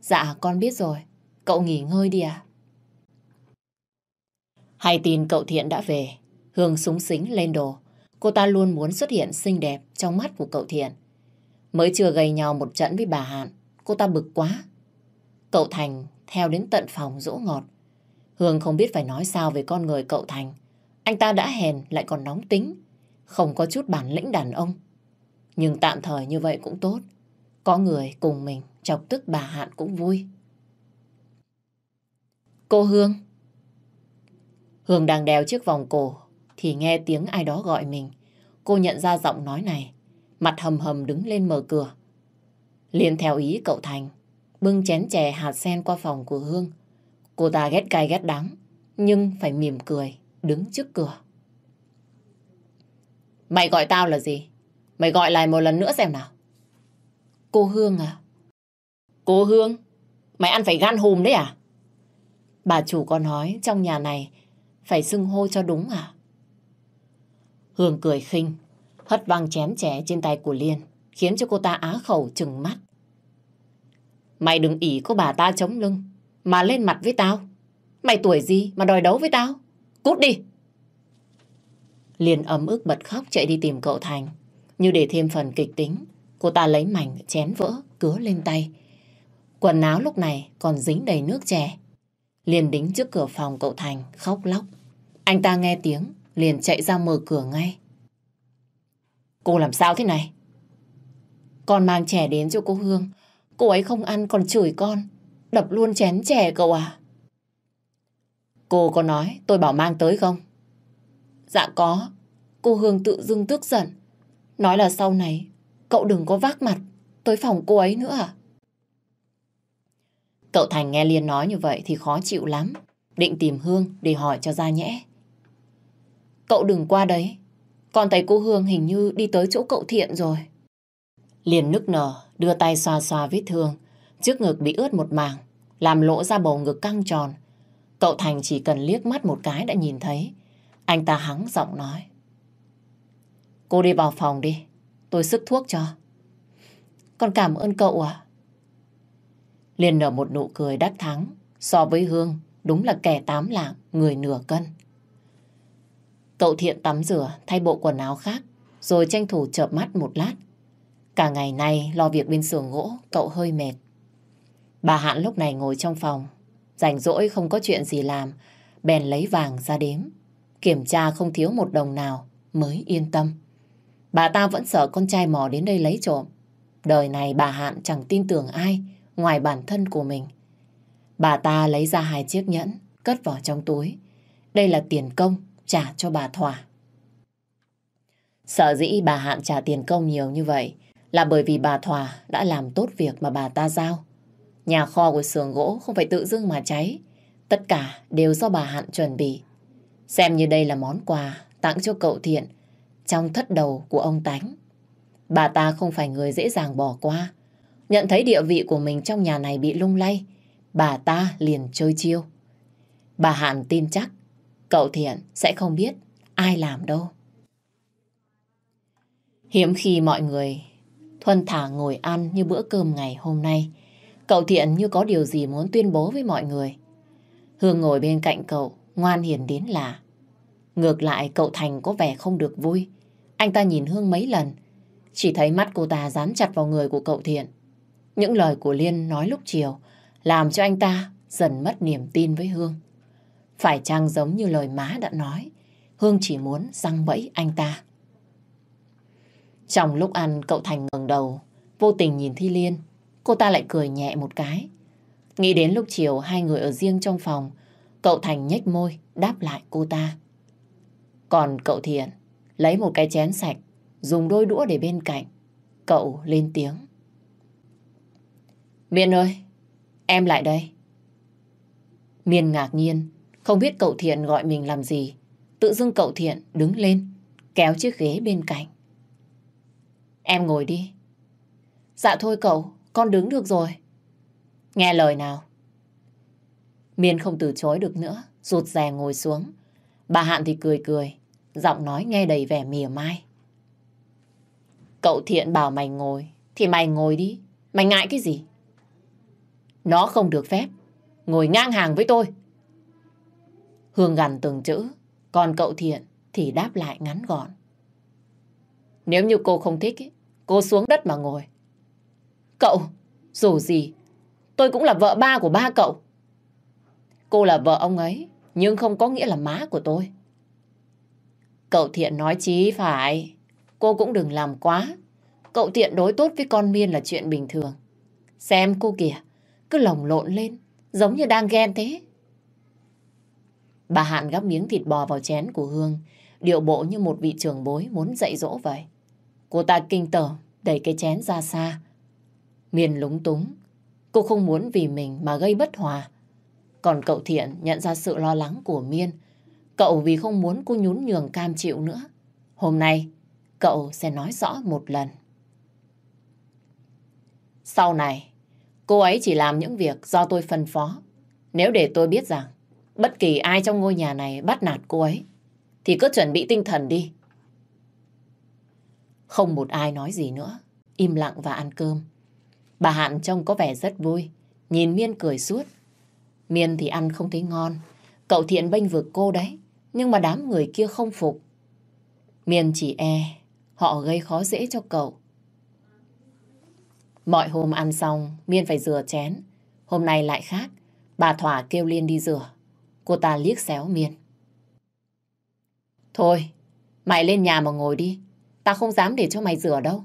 S2: Dạ con biết rồi. Cậu nghỉ ngơi đi à? Hay tin cậu Thiện đã về. Hương súng xính lên đồ. Cô ta luôn muốn xuất hiện xinh đẹp trong mắt của cậu Thiện. Mới chưa gây nhau một trận với bà Hạn. Cô ta bực quá. Cậu Thành theo đến tận phòng dỗ ngọt. Hương không biết phải nói sao về con người cậu Thành. Anh ta đã hèn, lại còn nóng tính. Không có chút bản lĩnh đàn ông. Nhưng tạm thời như vậy cũng tốt. Có người cùng mình chọc tức bà Hạn cũng vui. Cô Hương. Hương đang đeo chiếc vòng cổ thì nghe tiếng ai đó gọi mình. Cô nhận ra giọng nói này. Mặt hầm hầm đứng lên mở cửa. liền theo ý cậu Thành bưng chén chè hạt sen qua phòng của Hương. Cô ta ghét cay ghét đắng, nhưng phải mỉm cười, đứng trước cửa. Mày gọi tao là gì? Mày gọi lại một lần nữa xem nào. Cô Hương à? Cô Hương? Mày ăn phải gan hùm đấy à? Bà chủ có nói trong nhà này phải xưng hô cho đúng à? Hương cười khinh, hất văng chén chè trên tay của Liên, khiến cho cô ta á khẩu trừng mắt. Mày đừng ỉ có bà ta chống lưng, mà lên mặt với tao. Mày tuổi gì mà đòi đấu với tao? Cút đi! Liên ấm ức bật khóc chạy đi tìm cậu Thành. Như để thêm phần kịch tính, cô ta lấy mảnh chén vỡ, cứa lên tay. Quần áo lúc này còn dính đầy nước chè. Liền đính trước cửa phòng cậu Thành, khóc lóc. Anh ta nghe tiếng, liền chạy ra mở cửa ngay. Cô làm sao thế này? Con mang chè đến cho cô Hương. Cô ấy không ăn còn chửi con. Đập luôn chén chè cậu à? Cô có nói tôi bảo mang tới không? Dạ có. Cô Hương tự dưng tức giận. Nói là sau này cậu đừng có vác mặt tới phòng cô ấy nữa à? Cậu Thành nghe Liên nói như vậy thì khó chịu lắm. Định tìm Hương để hỏi cho ra nhẽ. Cậu đừng qua đấy. Con thấy cô Hương hình như đi tới chỗ cậu Thiện rồi. Liền nức nở, đưa tay xoa xoa vết thương. Trước ngực bị ướt một mảng, làm lỗ ra bầu ngực căng tròn. Cậu Thành chỉ cần liếc mắt một cái đã nhìn thấy. Anh ta hắng giọng nói. Cô đi vào phòng đi, tôi sức thuốc cho. Con cảm ơn cậu à. Liên nở một nụ cười đắc thắng. So với Hương, đúng là kẻ tám lạng, người nửa cân. Cậu thiện tắm rửa, thay bộ quần áo khác, rồi tranh thủ chợp mắt một lát. Cả ngày nay lo việc bên xưởng gỗ, cậu hơi mệt. Bà Hạn lúc này ngồi trong phòng, rảnh rỗi không có chuyện gì làm, bèn lấy vàng ra đếm. Kiểm tra không thiếu một đồng nào mới yên tâm. Bà ta vẫn sợ con trai mò đến đây lấy trộm. Đời này bà Hạn chẳng tin tưởng ai ngoài bản thân của mình. Bà ta lấy ra hai chiếc nhẫn, cất vào trong túi. Đây là tiền công trả cho bà Thỏa. Sợ dĩ bà Hạn trả tiền công nhiều như vậy là bởi vì bà Thỏa đã làm tốt việc mà bà ta giao. Nhà kho của xưởng gỗ không phải tự dưng mà cháy. Tất cả đều do bà Hạn chuẩn bị. Xem như đây là món quà tặng cho cậu Thiện trong thất đầu của ông Tánh. Bà ta không phải người dễ dàng bỏ qua. Nhận thấy địa vị của mình trong nhà này bị lung lay, bà ta liền chơi chiêu. Bà Hàn tin chắc cậu Thiện sẽ không biết ai làm đâu. Hiếm khi mọi người thuần thả ngồi ăn như bữa cơm ngày hôm nay. Cậu Thiện như có điều gì muốn tuyên bố với mọi người. Hương ngồi bên cạnh cậu, ngoan hiền đến lạ. Ngược lại cậu Thành có vẻ không được vui. Anh ta nhìn Hương mấy lần, chỉ thấy mắt cô ta dán chặt vào người của cậu Thiện. Những lời của Liên nói lúc chiều làm cho anh ta dần mất niềm tin với Hương. Phải chăng giống như lời má đã nói, Hương chỉ muốn răng bẫy anh ta. Trong lúc ăn, cậu Thành ngẩng đầu, vô tình nhìn Thi Liên. Cô ta lại cười nhẹ một cái. Nghĩ đến lúc chiều hai người ở riêng trong phòng, cậu Thành nhếch môi, đáp lại cô ta. Còn cậu Thiện lấy một cái chén sạch, dùng đôi đũa để bên cạnh. Cậu lên tiếng. Miên ơi, em lại đây. Miên ngạc nhiên, không biết cậu Thiện gọi mình làm gì. Tự dưng cậu Thiện đứng lên, kéo chiếc ghế bên cạnh. Em ngồi đi. Dạ thôi cậu, con đứng được rồi. Nghe lời nào. Miên không từ chối được nữa, rụt rè ngồi xuống. Bà Hạn thì cười cười, giọng nói nghe đầy vẻ mỉa mai. Cậu Thiện bảo mày ngồi, thì mày ngồi đi. Mày ngại cái gì? Nó không được phép. Ngồi ngang hàng với tôi. Hương gằn từng chữ, còn cậu Thiện thì đáp lại ngắn gọn. Nếu như cô không thích, cô xuống đất mà ngồi. Cậu, dù gì, tôi cũng là vợ ba của ba cậu. Cô là vợ ông ấy, nhưng không có nghĩa là má của tôi. Cậu Thiện nói chí phải, cô cũng đừng làm quá. Cậu Thiện đối tốt với con Miên là chuyện bình thường. Xem cô kìa, cứ lồng lộn lên, giống như đang ghen thế. Bà Hạn gắp miếng thịt bò vào chén của Hương, điệu bộ như một vị trưởng bối muốn dạy dỗ vậy. Cô ta kinh tởm, đẩy cái chén ra xa. Miền lúng túng, cô không muốn vì mình mà gây bất hòa. Còn cậu Thiện nhận ra sự lo lắng của Miên. Cậu vì không muốn cô nhún nhường cam chịu nữa. Hôm nay, cậu sẽ nói rõ một lần. Sau này, cô ấy chỉ làm những việc do tôi phân phó. Nếu để tôi biết rằng bất kỳ ai trong ngôi nhà này bắt nạt cô ấy, thì cứ chuẩn bị tinh thần đi. Không một ai nói gì nữa, im lặng và ăn cơm. Bà Hạn trông có vẻ rất vui, nhìn Miên cười suốt. Miên thì ăn không thấy ngon, cậu thiện bênh vực cô đấy, nhưng mà đám người kia không phục. Miên chỉ e, họ gây khó dễ cho cậu. Mọi hôm ăn xong, Miên phải rửa chén. Hôm nay lại khác, bà Thỏa kêu Liên đi rửa. Cô ta liếc xéo Miên. Thôi, mày lên nhà mà ngồi đi. Tao không dám để cho mày rửa đâu.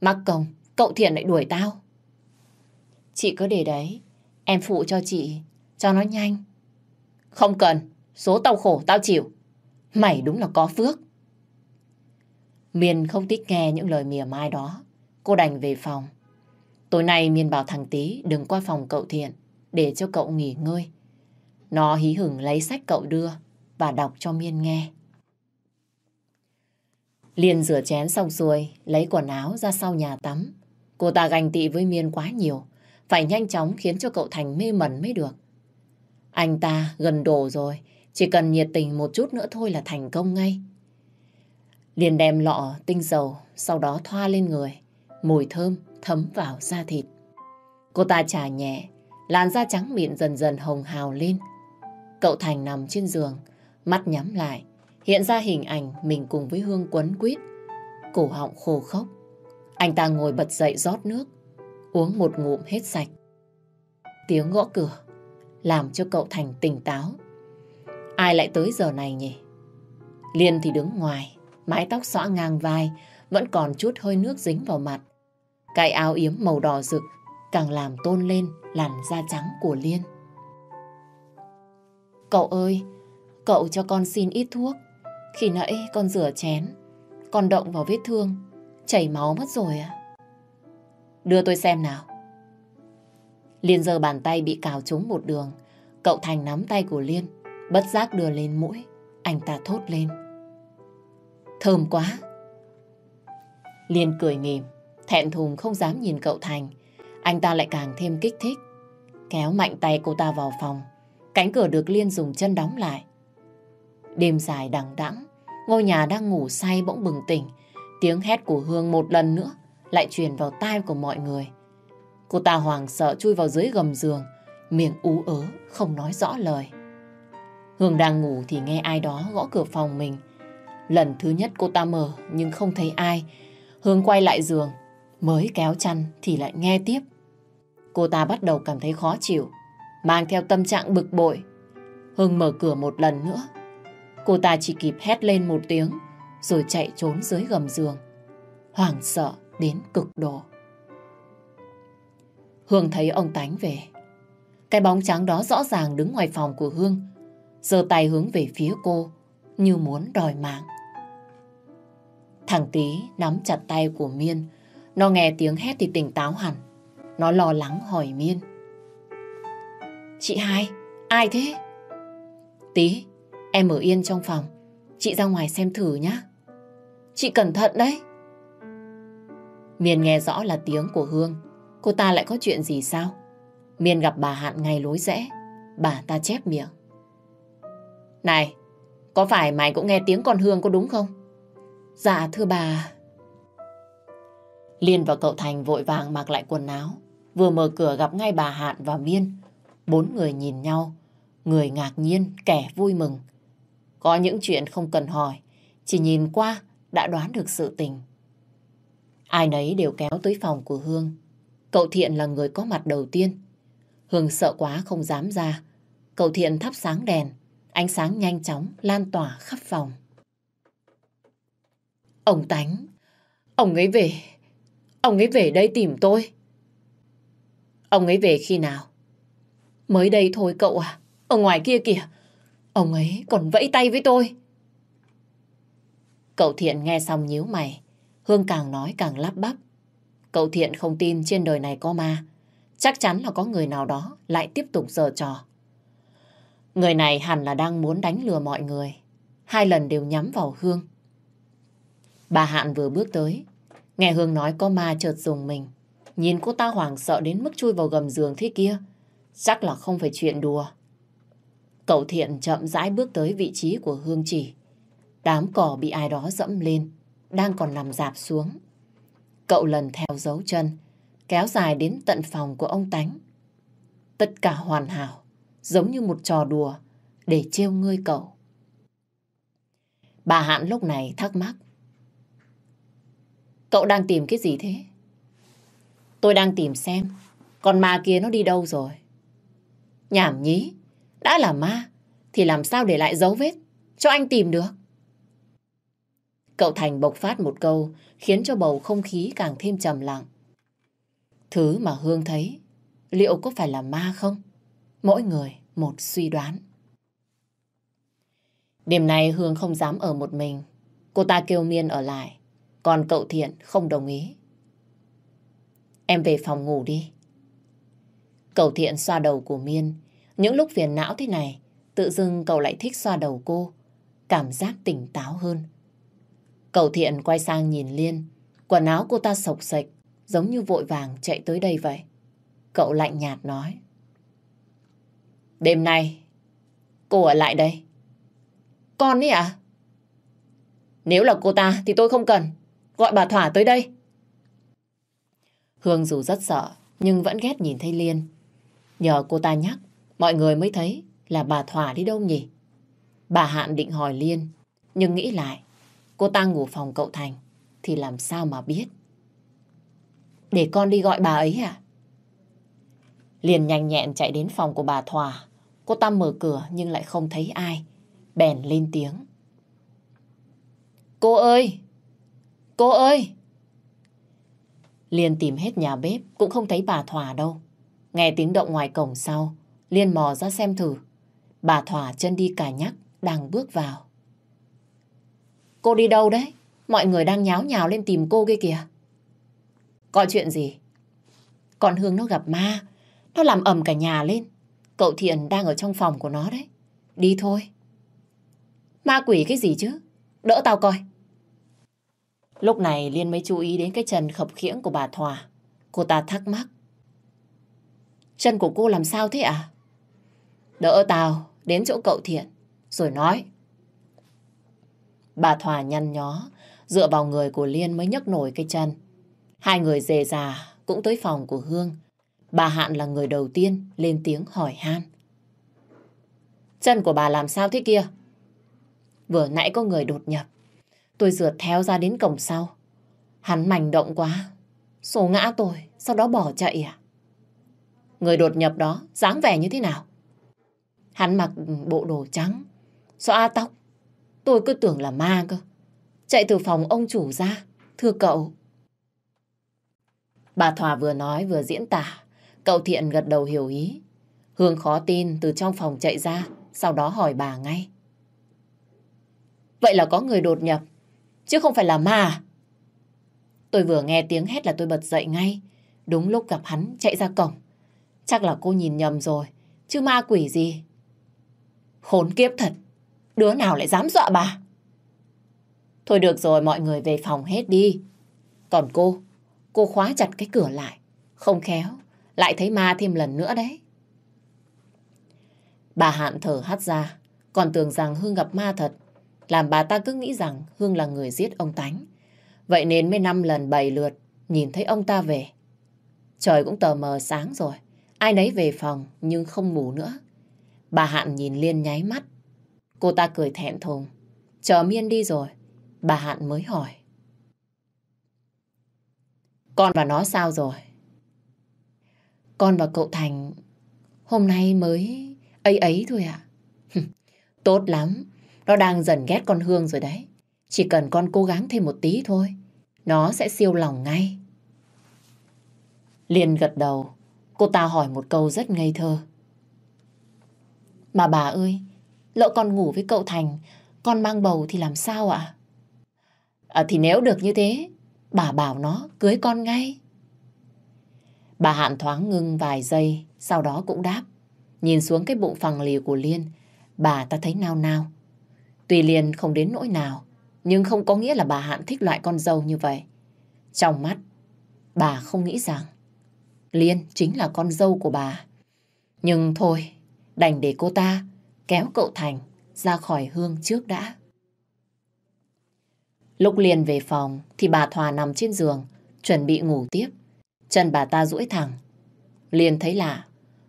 S2: Mắc công, cậu Thiện lại đuổi tao. Chị cứ để đấy, em phụ cho chị, cho nó nhanh. Không cần, số tao khổ tao chịu. Mày đúng là có phước. Miên không thích nghe những lời mỉa mai đó. Cô đành về phòng. Tối nay Miên bảo thằng Tý đừng qua phòng cậu Thiện để cho cậu nghỉ ngơi. Nó hí hửng lấy sách cậu đưa và đọc cho Miên nghe. Liên rửa chén xong xuôi, lấy quần áo ra sau nhà tắm. Cô ta ganh tị với Miên quá nhiều, phải nhanh chóng khiến cho cậu Thành mê mẩn mới được. Anh ta gần đổ rồi, chỉ cần nhiệt tình một chút nữa thôi là thành công ngay. Liền đem lọ tinh dầu, sau đó thoa lên người, mùi thơm thấm vào da thịt. Cô ta trà nhẹ, làn da trắng mịn dần dần hồng hào lên. Cậu Thành nằm trên giường, mắt nhắm lại, hiện ra hình ảnh mình cùng với Hương quấn quýt, cổ họng khô khốc. Anh ta ngồi bật dậy rót nước, uống một ngụm hết sạch. Tiếng gõ cửa làm cho cậu Thành tỉnh táo. Ai lại tới giờ này nhỉ? Liên thì đứng ngoài, mái tóc xõa ngang vai, vẫn còn chút hơi nước dính vào mặt. Cái áo yếm màu đỏ rực càng làm tôn lên làn da trắng của Liên. Cậu ơi, cậu cho con xin ít thuốc. Khi nãy con rửa chén, con động vào vết thương, chảy máu mất rồi à? Đưa tôi xem nào. Liên giơ bàn tay bị cào trúng một đường. Cậu Thành nắm tay của Liên, bất giác đưa lên mũi. Anh ta thốt lên. Thơm quá, Liên cười nghìm, thẹn thùng không dám nhìn cậu Thành. Anh ta lại càng thêm kích thích. Kéo mạnh tay cô ta vào phòng. Cánh cửa được Liên dùng chân đóng lại. Đêm dài đằng đẵng, ngôi nhà đang ngủ say bỗng bừng tỉnh. Tiếng hét của Hương một lần nữa lại truyền vào tai của mọi người. Cô ta hoảng sợ chui vào dưới gầm giường, miệng ú ớ, không nói rõ lời. Hương đang ngủ thì nghe ai đó gõ cửa phòng mình. Lần thứ nhất cô ta mở nhưng không thấy ai. Hương quay lại giường, mới kéo chăn thì lại nghe tiếp. Cô ta bắt đầu cảm thấy khó chịu, mang theo tâm trạng bực bội. Hương mở cửa một lần nữa. Cô ta chỉ kịp hét lên một tiếng rồi chạy trốn dưới gầm giường. Hoảng sợ đến cực độ. Hương thấy ông Tánh về. Cái bóng trắng đó rõ ràng đứng ngoài phòng của Hương, giơ tay hướng về phía cô như muốn đòi mạng. Thằng Tý nắm chặt tay của Miên, nó nghe tiếng hét thì tỉnh táo hẳn. Nó lo lắng hỏi Miên. Chị hai, ai thế? Tí, em ở yên trong phòng, chị ra ngoài xem thử nhá. Chị cẩn thận đấy. Miên nghe rõ là tiếng của Hương. Cô ta lại có chuyện gì sao? Miên gặp bà Hạn ngay lối rẽ. Bà ta chép miệng. Này, có phải mày cũng nghe tiếng con Hương có đúng không? Dạ thưa bà. Liên và cậu Thành vội vàng mặc lại quần áo. Vừa mở cửa gặp ngay bà Hạn và Miên. Bốn người nhìn nhau. Người ngạc nhiên, kẻ vui mừng. Có những chuyện không cần hỏi. Chỉ nhìn qua đã đoán được sự tình. Ai nấy đều kéo tới phòng của Hương. Cậu Thiện là người có mặt đầu tiên. Hương sợ quá không dám ra. Cậu Thiện thắp sáng đèn. Ánh sáng nhanh chóng lan tỏa khắp phòng. Ông Tánh, ông ấy về, ông ấy về đây tìm tôi. Ông ấy về khi nào? Mới đây thôi cậu à, ở ngoài kia kìa, ông ấy còn vẫy tay với tôi. Cậu Thiện nghe xong nhíu mày, Hương càng nói càng lắp bắp. Cậu Thiện không tin trên đời này có ma. Chắc chắn là có người nào đó lại tiếp tục giở trò. Người này hẳn là đang muốn đánh lừa mọi người. Hai lần đều nhắm vào Hương. Bà Hạn vừa bước tới. Nghe Hương nói có ma chợt dùng mình. Nhìn cô ta hoảng sợ đến mức chui vào gầm giường thế kia. Chắc là không phải chuyện đùa. Cậu Thiện chậm rãi bước tới vị trí của Hương chỉ. Đám cỏ bị ai đó dẫm lên, đang còn nằm dạp xuống. Cậu lần theo dấu chân, kéo dài đến tận phòng của ông Tánh. Tất cả hoàn hảo, giống như một trò đùa để trêu ngươi cậu. Bà Hạn lúc này thắc mắc. Cậu đang tìm cái gì thế? Tôi đang tìm xem con ma kia nó đi đâu rồi. Nhảm nhí, đã là ma thì làm sao để lại dấu vết cho anh tìm được? Cậu Thành bộc phát một câu khiến cho bầu không khí càng thêm trầm lặng. Thứ mà Hương thấy liệu có phải là ma không? Mỗi người một suy đoán. Đêm nay Hương không dám ở một mình. Cô ta kêu Miên ở lại. Còn cậu Thiện không đồng ý. Em về phòng ngủ đi. Cậu Thiện xoa đầu của Miên. Những lúc phiền não thế này, tự dưng cậu lại thích xoa đầu cô. Cảm giác tỉnh táo hơn. Cậu Thiện quay sang nhìn Liên. Quần áo cô ta sộc sạch, giống như vội vàng chạy tới đây vậy. Cậu lạnh nhạt nói. Đêm nay, cô ở lại đây. Con ấy à? Nếu là cô ta thì tôi không cần. Gọi bà Thỏa tới đây. Hương dù rất sợ, nhưng vẫn ghét nhìn thấy Liên. Nhờ cô ta nhắc, mọi người mới thấy là bà Thỏa đi đâu nhỉ? Bà Hạn định hỏi Liên, nhưng nghĩ lại, cô ta ngủ phòng cậu Thành, thì làm sao mà biết? Để con đi gọi bà ấy à? Liền nhanh nhẹn chạy đến phòng của bà Thỏa. Cô ta mở cửa nhưng lại không thấy ai. Bèn lên tiếng. Cô ơi! Cô ơi! Liên tìm hết nhà bếp cũng không thấy bà Thỏa đâu. Nghe tiếng động ngoài cổng sau, Liên mò ra xem thử. Bà Thỏa chân đi cà nhắc, đang bước vào. Cô đi đâu đấy? Mọi người đang nháo nhào lên tìm cô kia kìa. Có chuyện gì? Con Hương nó gặp ma, nó làm ẩm cả nhà lên. Cậu Thiện đang ở trong phòng của nó đấy. Đi thôi. Ma quỷ cái gì chứ? Đỡ tao coi. Lúc này Liên mới chú ý đến cái chân khập khiễng của bà Thòa. Cô ta thắc mắc. Chân của cô làm sao thế à? Đỡ tao đến chỗ cậu Thiện, rồi nói. Bà Thòa nhăn nhó, dựa vào người của Liên mới nhấc nổi cái chân. Hai người dề già cũng tới phòng của Hương. Bà Hạn là người đầu tiên lên tiếng hỏi han. Chân của bà làm sao thế kia? Vừa nãy có người đột nhập. Tôi rượt theo ra đến cổng sau. Hắn mảnh động quá. Sổ ngã tôi, sau đó bỏ chạy à? Người đột nhập đó, dáng vẻ như thế nào? Hắn mặc bộ đồ trắng, xóa tóc. Tôi cứ tưởng là ma cơ. Chạy từ phòng ông chủ ra. Thưa cậu. Bà Thỏa vừa nói vừa diễn tả. Cậu Thiện gật đầu hiểu ý. Hương khó tin từ trong phòng chạy ra, sau đó hỏi bà ngay. Vậy là có người đột nhập, chứ không phải là ma? À? Tôi vừa nghe tiếng hét là tôi bật dậy ngay. Đúng lúc gặp hắn chạy ra cổng. Chắc là cô nhìn nhầm rồi, chứ ma quỷ gì. Khốn kiếp thật, đứa nào lại dám dọa bà? Thôi được rồi, mọi người về phòng hết đi. Còn cô, cô khóa chặt cái cửa lại. Không khéo, lại thấy ma thêm lần nữa đấy. Bà Hạn thở hắt ra, còn tưởng rằng Hương gặp ma thật. Làm bà ta cứ nghĩ rằng Hương là người giết ông Tánh. Vậy nên mới năm lần bảy lượt nhìn thấy ông ta về. Trời cũng tờ mờ sáng rồi. Ai nấy về phòng nhưng không ngủ nữa. Bà Hạn nhìn Liên nháy mắt. Cô ta cười thẹn thùng. Chờ Miên đi rồi. Bà Hạn mới hỏi. Con và nó sao rồi? Con và cậu Thành hôm nay mới ấy ấy thôi ạ. Tốt lắm. Nó đang dần ghét con Hương rồi đấy. Chỉ cần con cố gắng thêm một tí thôi. Nó sẽ siêu lòng ngay. Liên gật đầu. Cô ta hỏi một câu rất ngây thơ. Mà bà ơi, lỡ con ngủ với cậu Thành, con mang bầu thì làm sao ạ? À, thì nếu được như thế, bà bảo nó cưới con ngay. Bà Hạn thoáng ngưng vài giây, sau đó cũng đáp. Nhìn xuống cái bụng phẳng lì của Liên, bà ta thấy nao nao. Tuy Liên không đến nỗi nào, nhưng không có nghĩa là bà Hạn thích loại con dâu như vậy. Trong mắt, bà không nghĩ rằng Liên chính là con dâu của bà. Nhưng thôi, đành để cô ta kéo cậu Thành ra khỏi hương trước đã. Lúc Liên về phòng thì bà Thòa nằm trên giường, chuẩn bị ngủ tiếp. Chân bà ta duỗi thẳng. liền thấy lạ,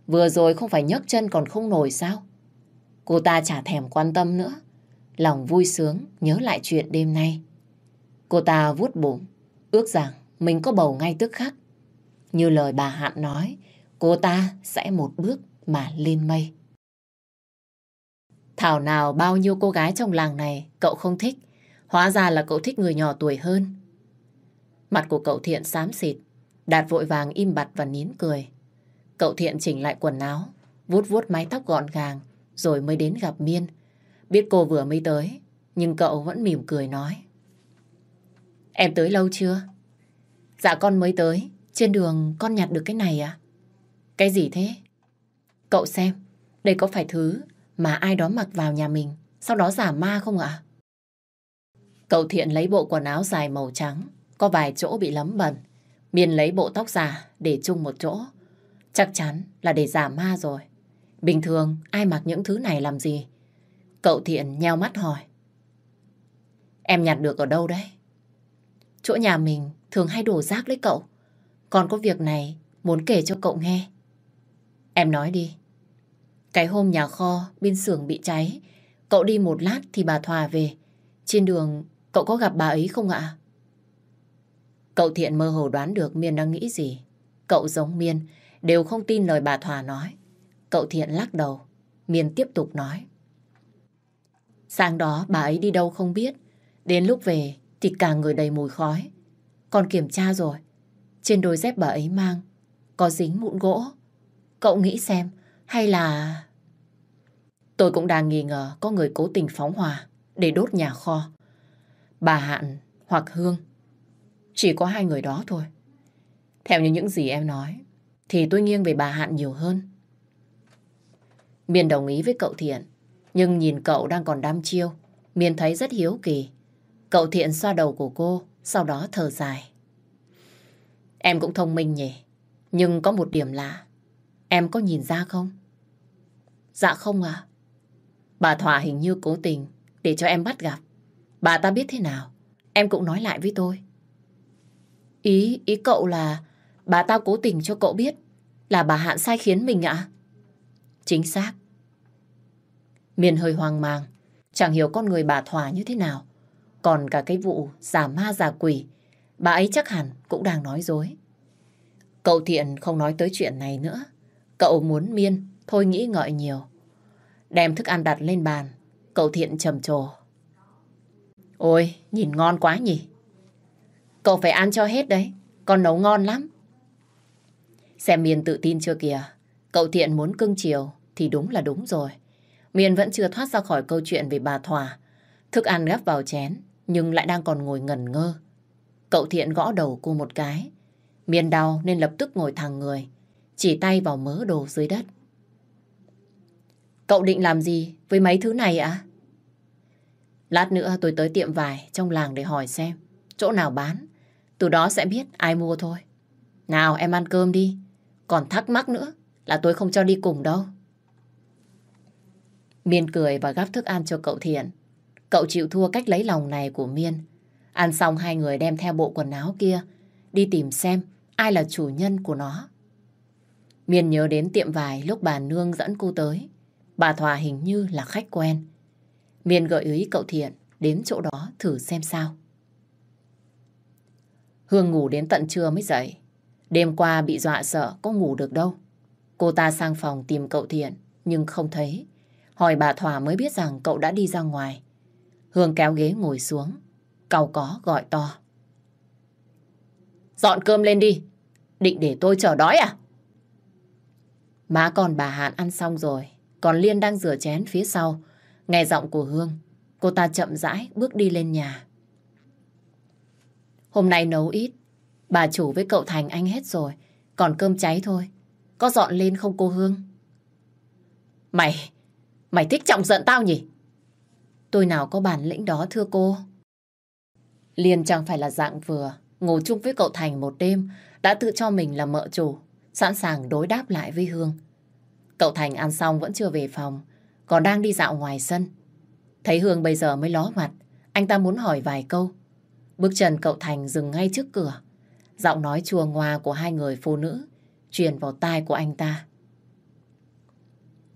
S2: vừa rồi không phải nhấc chân còn không nổi sao? Cô ta chả thèm quan tâm nữa. Lòng vui sướng nhớ lại chuyện đêm nay. Cô ta vuốt bụng, ước rằng mình có bầu ngay tức khắc. Như lời bà Hạn nói, cô ta sẽ một bước mà lên mây. Thảo nào bao nhiêu cô gái trong làng này cậu không thích, hóa ra là cậu thích người nhỏ tuổi hơn. Mặt của cậu Thiện xám xịt, Đạt vội vàng im bặt và nín cười. Cậu Thiện chỉnh lại quần áo, vuốt vuốt mái tóc gọn gàng, rồi mới đến gặp Miên. Biết cô vừa mới tới, nhưng cậu vẫn mỉm cười nói. Em tới lâu chưa? Dạ con mới tới, trên đường con nhặt được cái này à? Cái gì thế? Cậu xem, đây có phải thứ mà ai đó mặc vào nhà mình, sau đó giả ma không ạ? Cậu Thiện lấy bộ quần áo dài màu trắng, có vài chỗ bị lấm bẩn. Miên lấy bộ tóc giả để chung một chỗ. Chắc chắn là để giả ma rồi. Bình thường ai mặc những thứ này làm gì? Cậu Thiện nheo mắt hỏi. Em nhặt được ở đâu đấy? Chỗ nhà mình thường hay đổ rác lấy cậu. Còn có việc này muốn kể cho cậu nghe. Em nói đi. Cái hôm nhà kho bên xưởng bị cháy, cậu đi một lát thì bà Thòa về. Trên đường cậu có gặp bà ấy không ạ? Cậu Thiện mơ hồ đoán được Miên đang nghĩ gì. Cậu giống Miên, đều không tin lời bà Thòa nói. Cậu Thiện lắc đầu. Miên tiếp tục nói. Sáng đó bà ấy đi đâu không biết. Đến lúc về thì cả người đầy mùi khói. Còn kiểm tra rồi. Trên đôi dép bà ấy mang có dính mụn gỗ. Cậu nghĩ xem hay là... Tôi cũng đang nghi ngờ có người cố tình phóng hỏa để đốt nhà kho. Bà Hạn hoặc Hương. Chỉ có hai người đó thôi. Theo như những gì em nói, thì tôi nghiêng về bà Hạn nhiều hơn. miền đồng ý với cậu Thiện, nhưng nhìn cậu đang còn đam chiêu, miền thấy rất hiếu kỳ. Cậu Thiện xoa đầu của cô, sau đó thở dài. Em cũng thông minh nhỉ, nhưng có một điểm lạ. Em có nhìn ra không? Dạ không à. Bà Thỏa hình như cố tình để cho em bắt gặp. Bà ta biết thế nào, em cũng nói lại với tôi. Ý, ý cậu là bà ta cố tình cho cậu biết là bà Hạn sai khiến mình ạ? Chính xác. Miền hơi hoang mang, chẳng hiểu con người bà Thỏa như thế nào. Còn cả cái vụ giả ma giả quỷ, bà ấy chắc hẳn cũng đang nói dối. Cậu Thiện không nói tới chuyện này nữa. Cậu muốn miên, thôi nghĩ ngợi nhiều. Đem thức ăn đặt lên bàn, cậu Thiện trầm trồ. Ôi, nhìn ngon quá nhỉ. Cậu phải ăn cho hết đấy, con nấu ngon lắm. Xem Miên tự tin chưa kìa. Cậu Thiện muốn cưng chiều thì đúng là đúng rồi. Miên vẫn chưa thoát ra khỏi câu chuyện về bà Thỏa. Thức ăn gắp vào chén, nhưng lại đang còn ngồi ngẩn ngơ. Cậu Thiện gõ đầu cô một cái. Miên đau nên lập tức ngồi thẳng người, chỉ tay vào mớ đồ dưới đất. Cậu định làm gì với mấy thứ này ạ? Lát nữa tôi tới tiệm vải trong làng để hỏi xem chỗ nào bán. Từ đó sẽ biết ai mua thôi. Nào, em ăn cơm đi. Còn thắc mắc nữa là tôi không cho đi cùng đâu. Miên cười và gắp thức ăn cho cậu Thiện. Cậu chịu thua cách lấy lòng này của Miên. Ăn xong, hai người đem theo bộ quần áo kia, đi tìm xem ai là chủ nhân của nó. Miên nhớ đến tiệm vải lúc bà Nương dẫn cô tới. Bà Thòa hình như là khách quen. Miên gợi ý cậu Thiện đến chỗ đó thử xem sao. Hương ngủ đến tận trưa mới dậy. Đêm qua bị dọa sợ có ngủ được đâu. Cô ta sang phòng tìm cậu Thiện nhưng không thấy. Hỏi bà Thỏa mới biết rằng cậu đã đi ra ngoài. Hương kéo ghế ngồi xuống. cầu có gọi to. Dọn cơm lên đi. Định để tôi chờ đói à? Má còn bà Hạn ăn xong rồi. Còn Liên đang rửa chén phía sau. Nghe giọng của Hương, cô ta chậm rãi bước đi lên nhà. Hôm nay nấu ít, bà chủ với cậu Thành anh hết rồi, còn cơm cháy thôi. Có dọn lên không cô Hương? Mày, mày thích trọng giận tao nhỉ? Tôi nào có bản lĩnh đó thưa cô. Liên chẳng phải là dạng vừa, ngủ chung với cậu Thành một đêm, đã tự cho mình là mợ chủ, sẵn sàng đối đáp lại với Hương. Cậu Thành ăn xong vẫn chưa về phòng, còn đang đi dạo ngoài sân. Thấy Hương bây giờ mới ló mặt, anh ta muốn hỏi vài câu. Bước chân cậu Thành dừng ngay trước cửa. Giọng nói chua ngoa của hai người phụ nữ truyền vào tai của anh ta.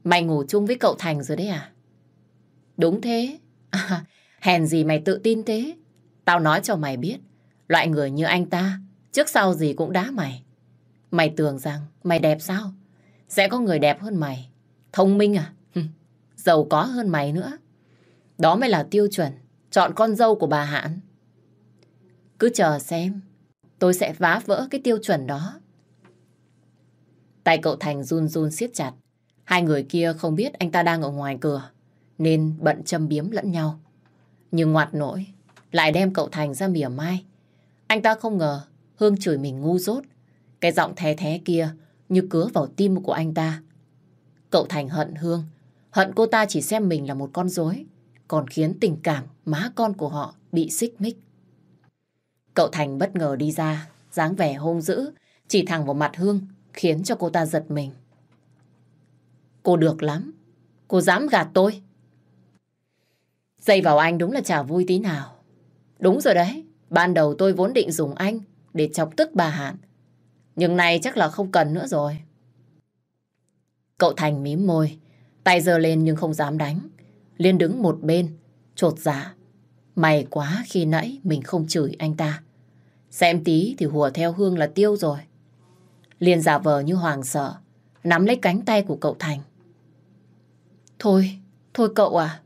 S2: Mày ngủ chung với cậu Thành rồi đấy à? Đúng thế. À, hèn gì mày tự tin thế? Tao nói cho mày biết, loại người như anh ta, trước sau gì cũng đá mày. Mày tưởng rằng mày đẹp sao? Sẽ có người đẹp hơn mày. Thông minh à? Giàu có hơn mày nữa. Đó mới là tiêu chuẩn chọn con dâu của bà Hạn. Cứ chờ xem, tôi sẽ phá vỡ cái tiêu chuẩn đó. Tay cậu Thành run run siết chặt. Hai người kia không biết anh ta đang ở ngoài cửa, nên bận châm biếm lẫn nhau. Nhưng ngoặt nổi, lại đem cậu Thành ra mỉa mai. Anh ta không ngờ Hương chửi mình ngu dốt. Cái giọng thé thé kia như cứa vào tim của anh ta. Cậu Thành hận Hương, hận cô ta chỉ xem mình là một con rối, còn khiến tình cảm má con của họ bị xích mích. Cậu Thành bất ngờ đi ra, dáng vẻ hung dữ, chỉ thẳng vào mặt Hương, khiến cho cô ta giật mình. Cô được lắm, cô dám gạt tôi. Dây vào anh đúng là chả vui tí nào. Đúng rồi đấy, ban đầu tôi vốn định dùng anh để chọc tức bà Hạn. Nhưng nay chắc là không cần nữa rồi. Cậu Thành mím môi, tay giơ lên nhưng không dám đánh. Liên đứng một bên, trột dạ. May quá khi nãy mình không chửi anh ta. Xem tí thì hùa theo Hương là tiêu rồi. Liên giả vờ như hoàng sợ, nắm lấy cánh tay của cậu Thành. Thôi, thôi cậu à.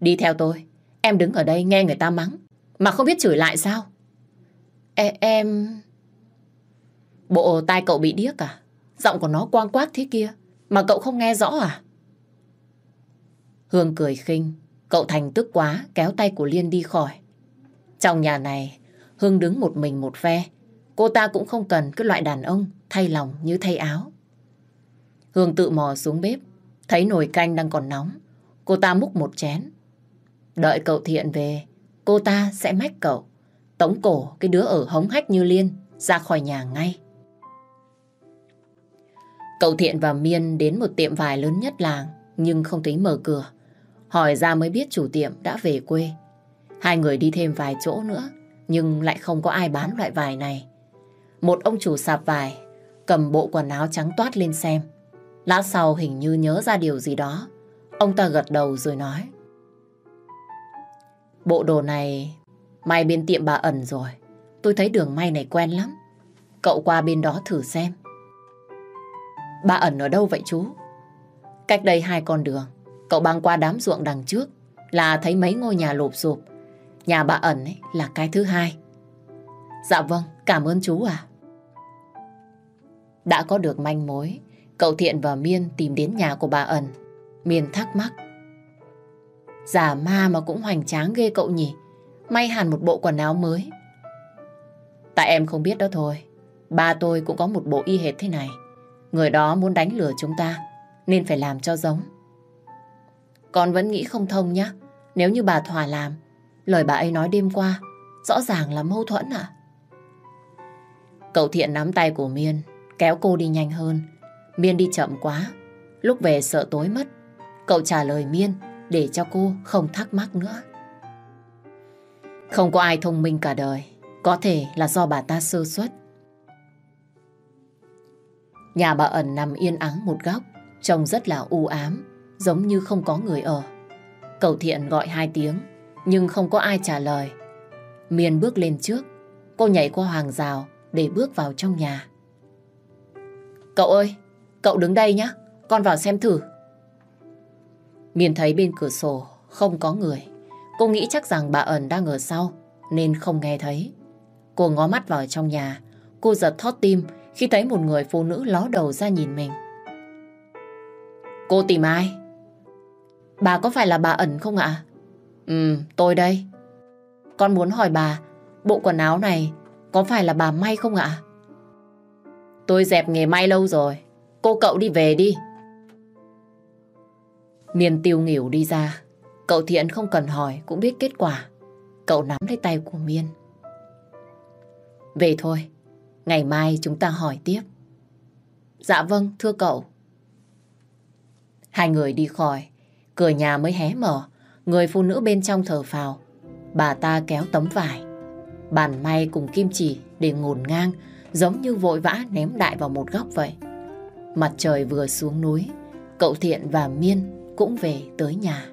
S2: Đi theo tôi, em đứng ở đây nghe người ta mắng, mà không biết chửi lại sao? E em... Bộ tai cậu bị điếc à? Giọng của nó quang quác thế kia, mà cậu không nghe rõ à? Hương cười khinh, cậu Thành tức quá kéo tay của Liên đi khỏi. Trong nhà này, Hương đứng một mình một phe. Cô ta cũng không cần cái loại đàn ông thay lòng như thay áo. Hương tự mò xuống bếp, thấy nồi canh đang còn nóng. Cô ta múc một chén. Đợi cậu thiện về, cô ta sẽ mách cậu. tống cổ cái đứa ở hống hách như Liên ra khỏi nhà ngay. Cậu Thiện và Miên đến một tiệm vải lớn nhất làng nhưng không thấy mở cửa. Hỏi ra mới biết chủ tiệm đã về quê. Hai người đi thêm vài chỗ nữa nhưng lại không có ai bán loại vải này. Một ông chủ sạp vải cầm bộ quần áo trắng toát lên xem. Lát sau hình như nhớ ra điều gì đó. Ông ta gật đầu rồi nói. Bộ đồ này may bên tiệm bà ẩn rồi. Tôi thấy đường may này quen lắm. Cậu qua bên đó thử xem. Bà ẩn ở đâu vậy chú? Cách đây hai con đường. Cậu băng qua đám ruộng đằng trước là thấy mấy ngôi nhà lộp xộp. Nhà bà ẩn ấy là cái thứ hai. Dạ vâng, cảm ơn chú à. Đã có được manh mối, cậu Thiện và Miên tìm đến nhà của bà ẩn. Miên thắc mắc. Giả ma mà cũng hoành tráng ghê cậu nhỉ. May hẳn một bộ quần áo mới. Tại em không biết đó thôi. Ba tôi cũng có một bộ y hệt thế này. Người đó muốn đánh lừa chúng ta, nên phải làm cho giống. Con vẫn nghĩ không thông nhá. Nếu như bà Thỏa làm, lời bà ấy nói đêm qua, rõ ràng là mâu thuẫn à? Cậu Thiện nắm tay của Miên, kéo cô đi nhanh hơn. Miên đi chậm quá, lúc về sợ tối mất. Cậu trả lời Miên để cho cô không thắc mắc nữa. Không có ai thông minh cả đời, có thể là do bà ta sơ suất. Nhà bà ẩn nằm yên ắng một góc, trông rất là u ám, giống như không có người ở. Cậu thiện gọi hai tiếng, nhưng không có ai trả lời. Miên bước lên trước, cô nhảy qua hàng rào để bước vào trong nhà. Cậu ơi, cậu đứng đây nhé, con vào xem thử. Miên thấy bên cửa sổ không có người. Cô nghĩ chắc rằng bà ẩn đang ở sau nên không nghe thấy. Cô ngó mắt vào trong nhà. Cô giật thót tim khi thấy một người phụ nữ ló đầu ra nhìn mình. Cô tìm ai? Bà có phải là bà ẩn không ạ? Ừ, tôi đây. Con muốn hỏi bà, bộ quần áo này có phải là bà may không ạ? Tôi dẹp nghề may lâu rồi. Cô cậu đi về đi. Miền tiêu nghỉu đi ra. Cậu Thiện không cần hỏi cũng biết kết quả. Cậu nắm lấy tay của Miên. Về thôi. Ngày mai chúng ta hỏi tiếp. Dạ vâng, thưa cậu. Hai người đi khỏi. Cửa nhà mới hé mở. Người phụ nữ bên trong thở phào. Bà ta kéo tấm vải. Bàn may cùng kim chỉ để ngổn ngang giống như vội vã ném đại vào một góc vậy. Mặt trời vừa xuống núi, cậu Thiện và Miên cũng về tới nhà.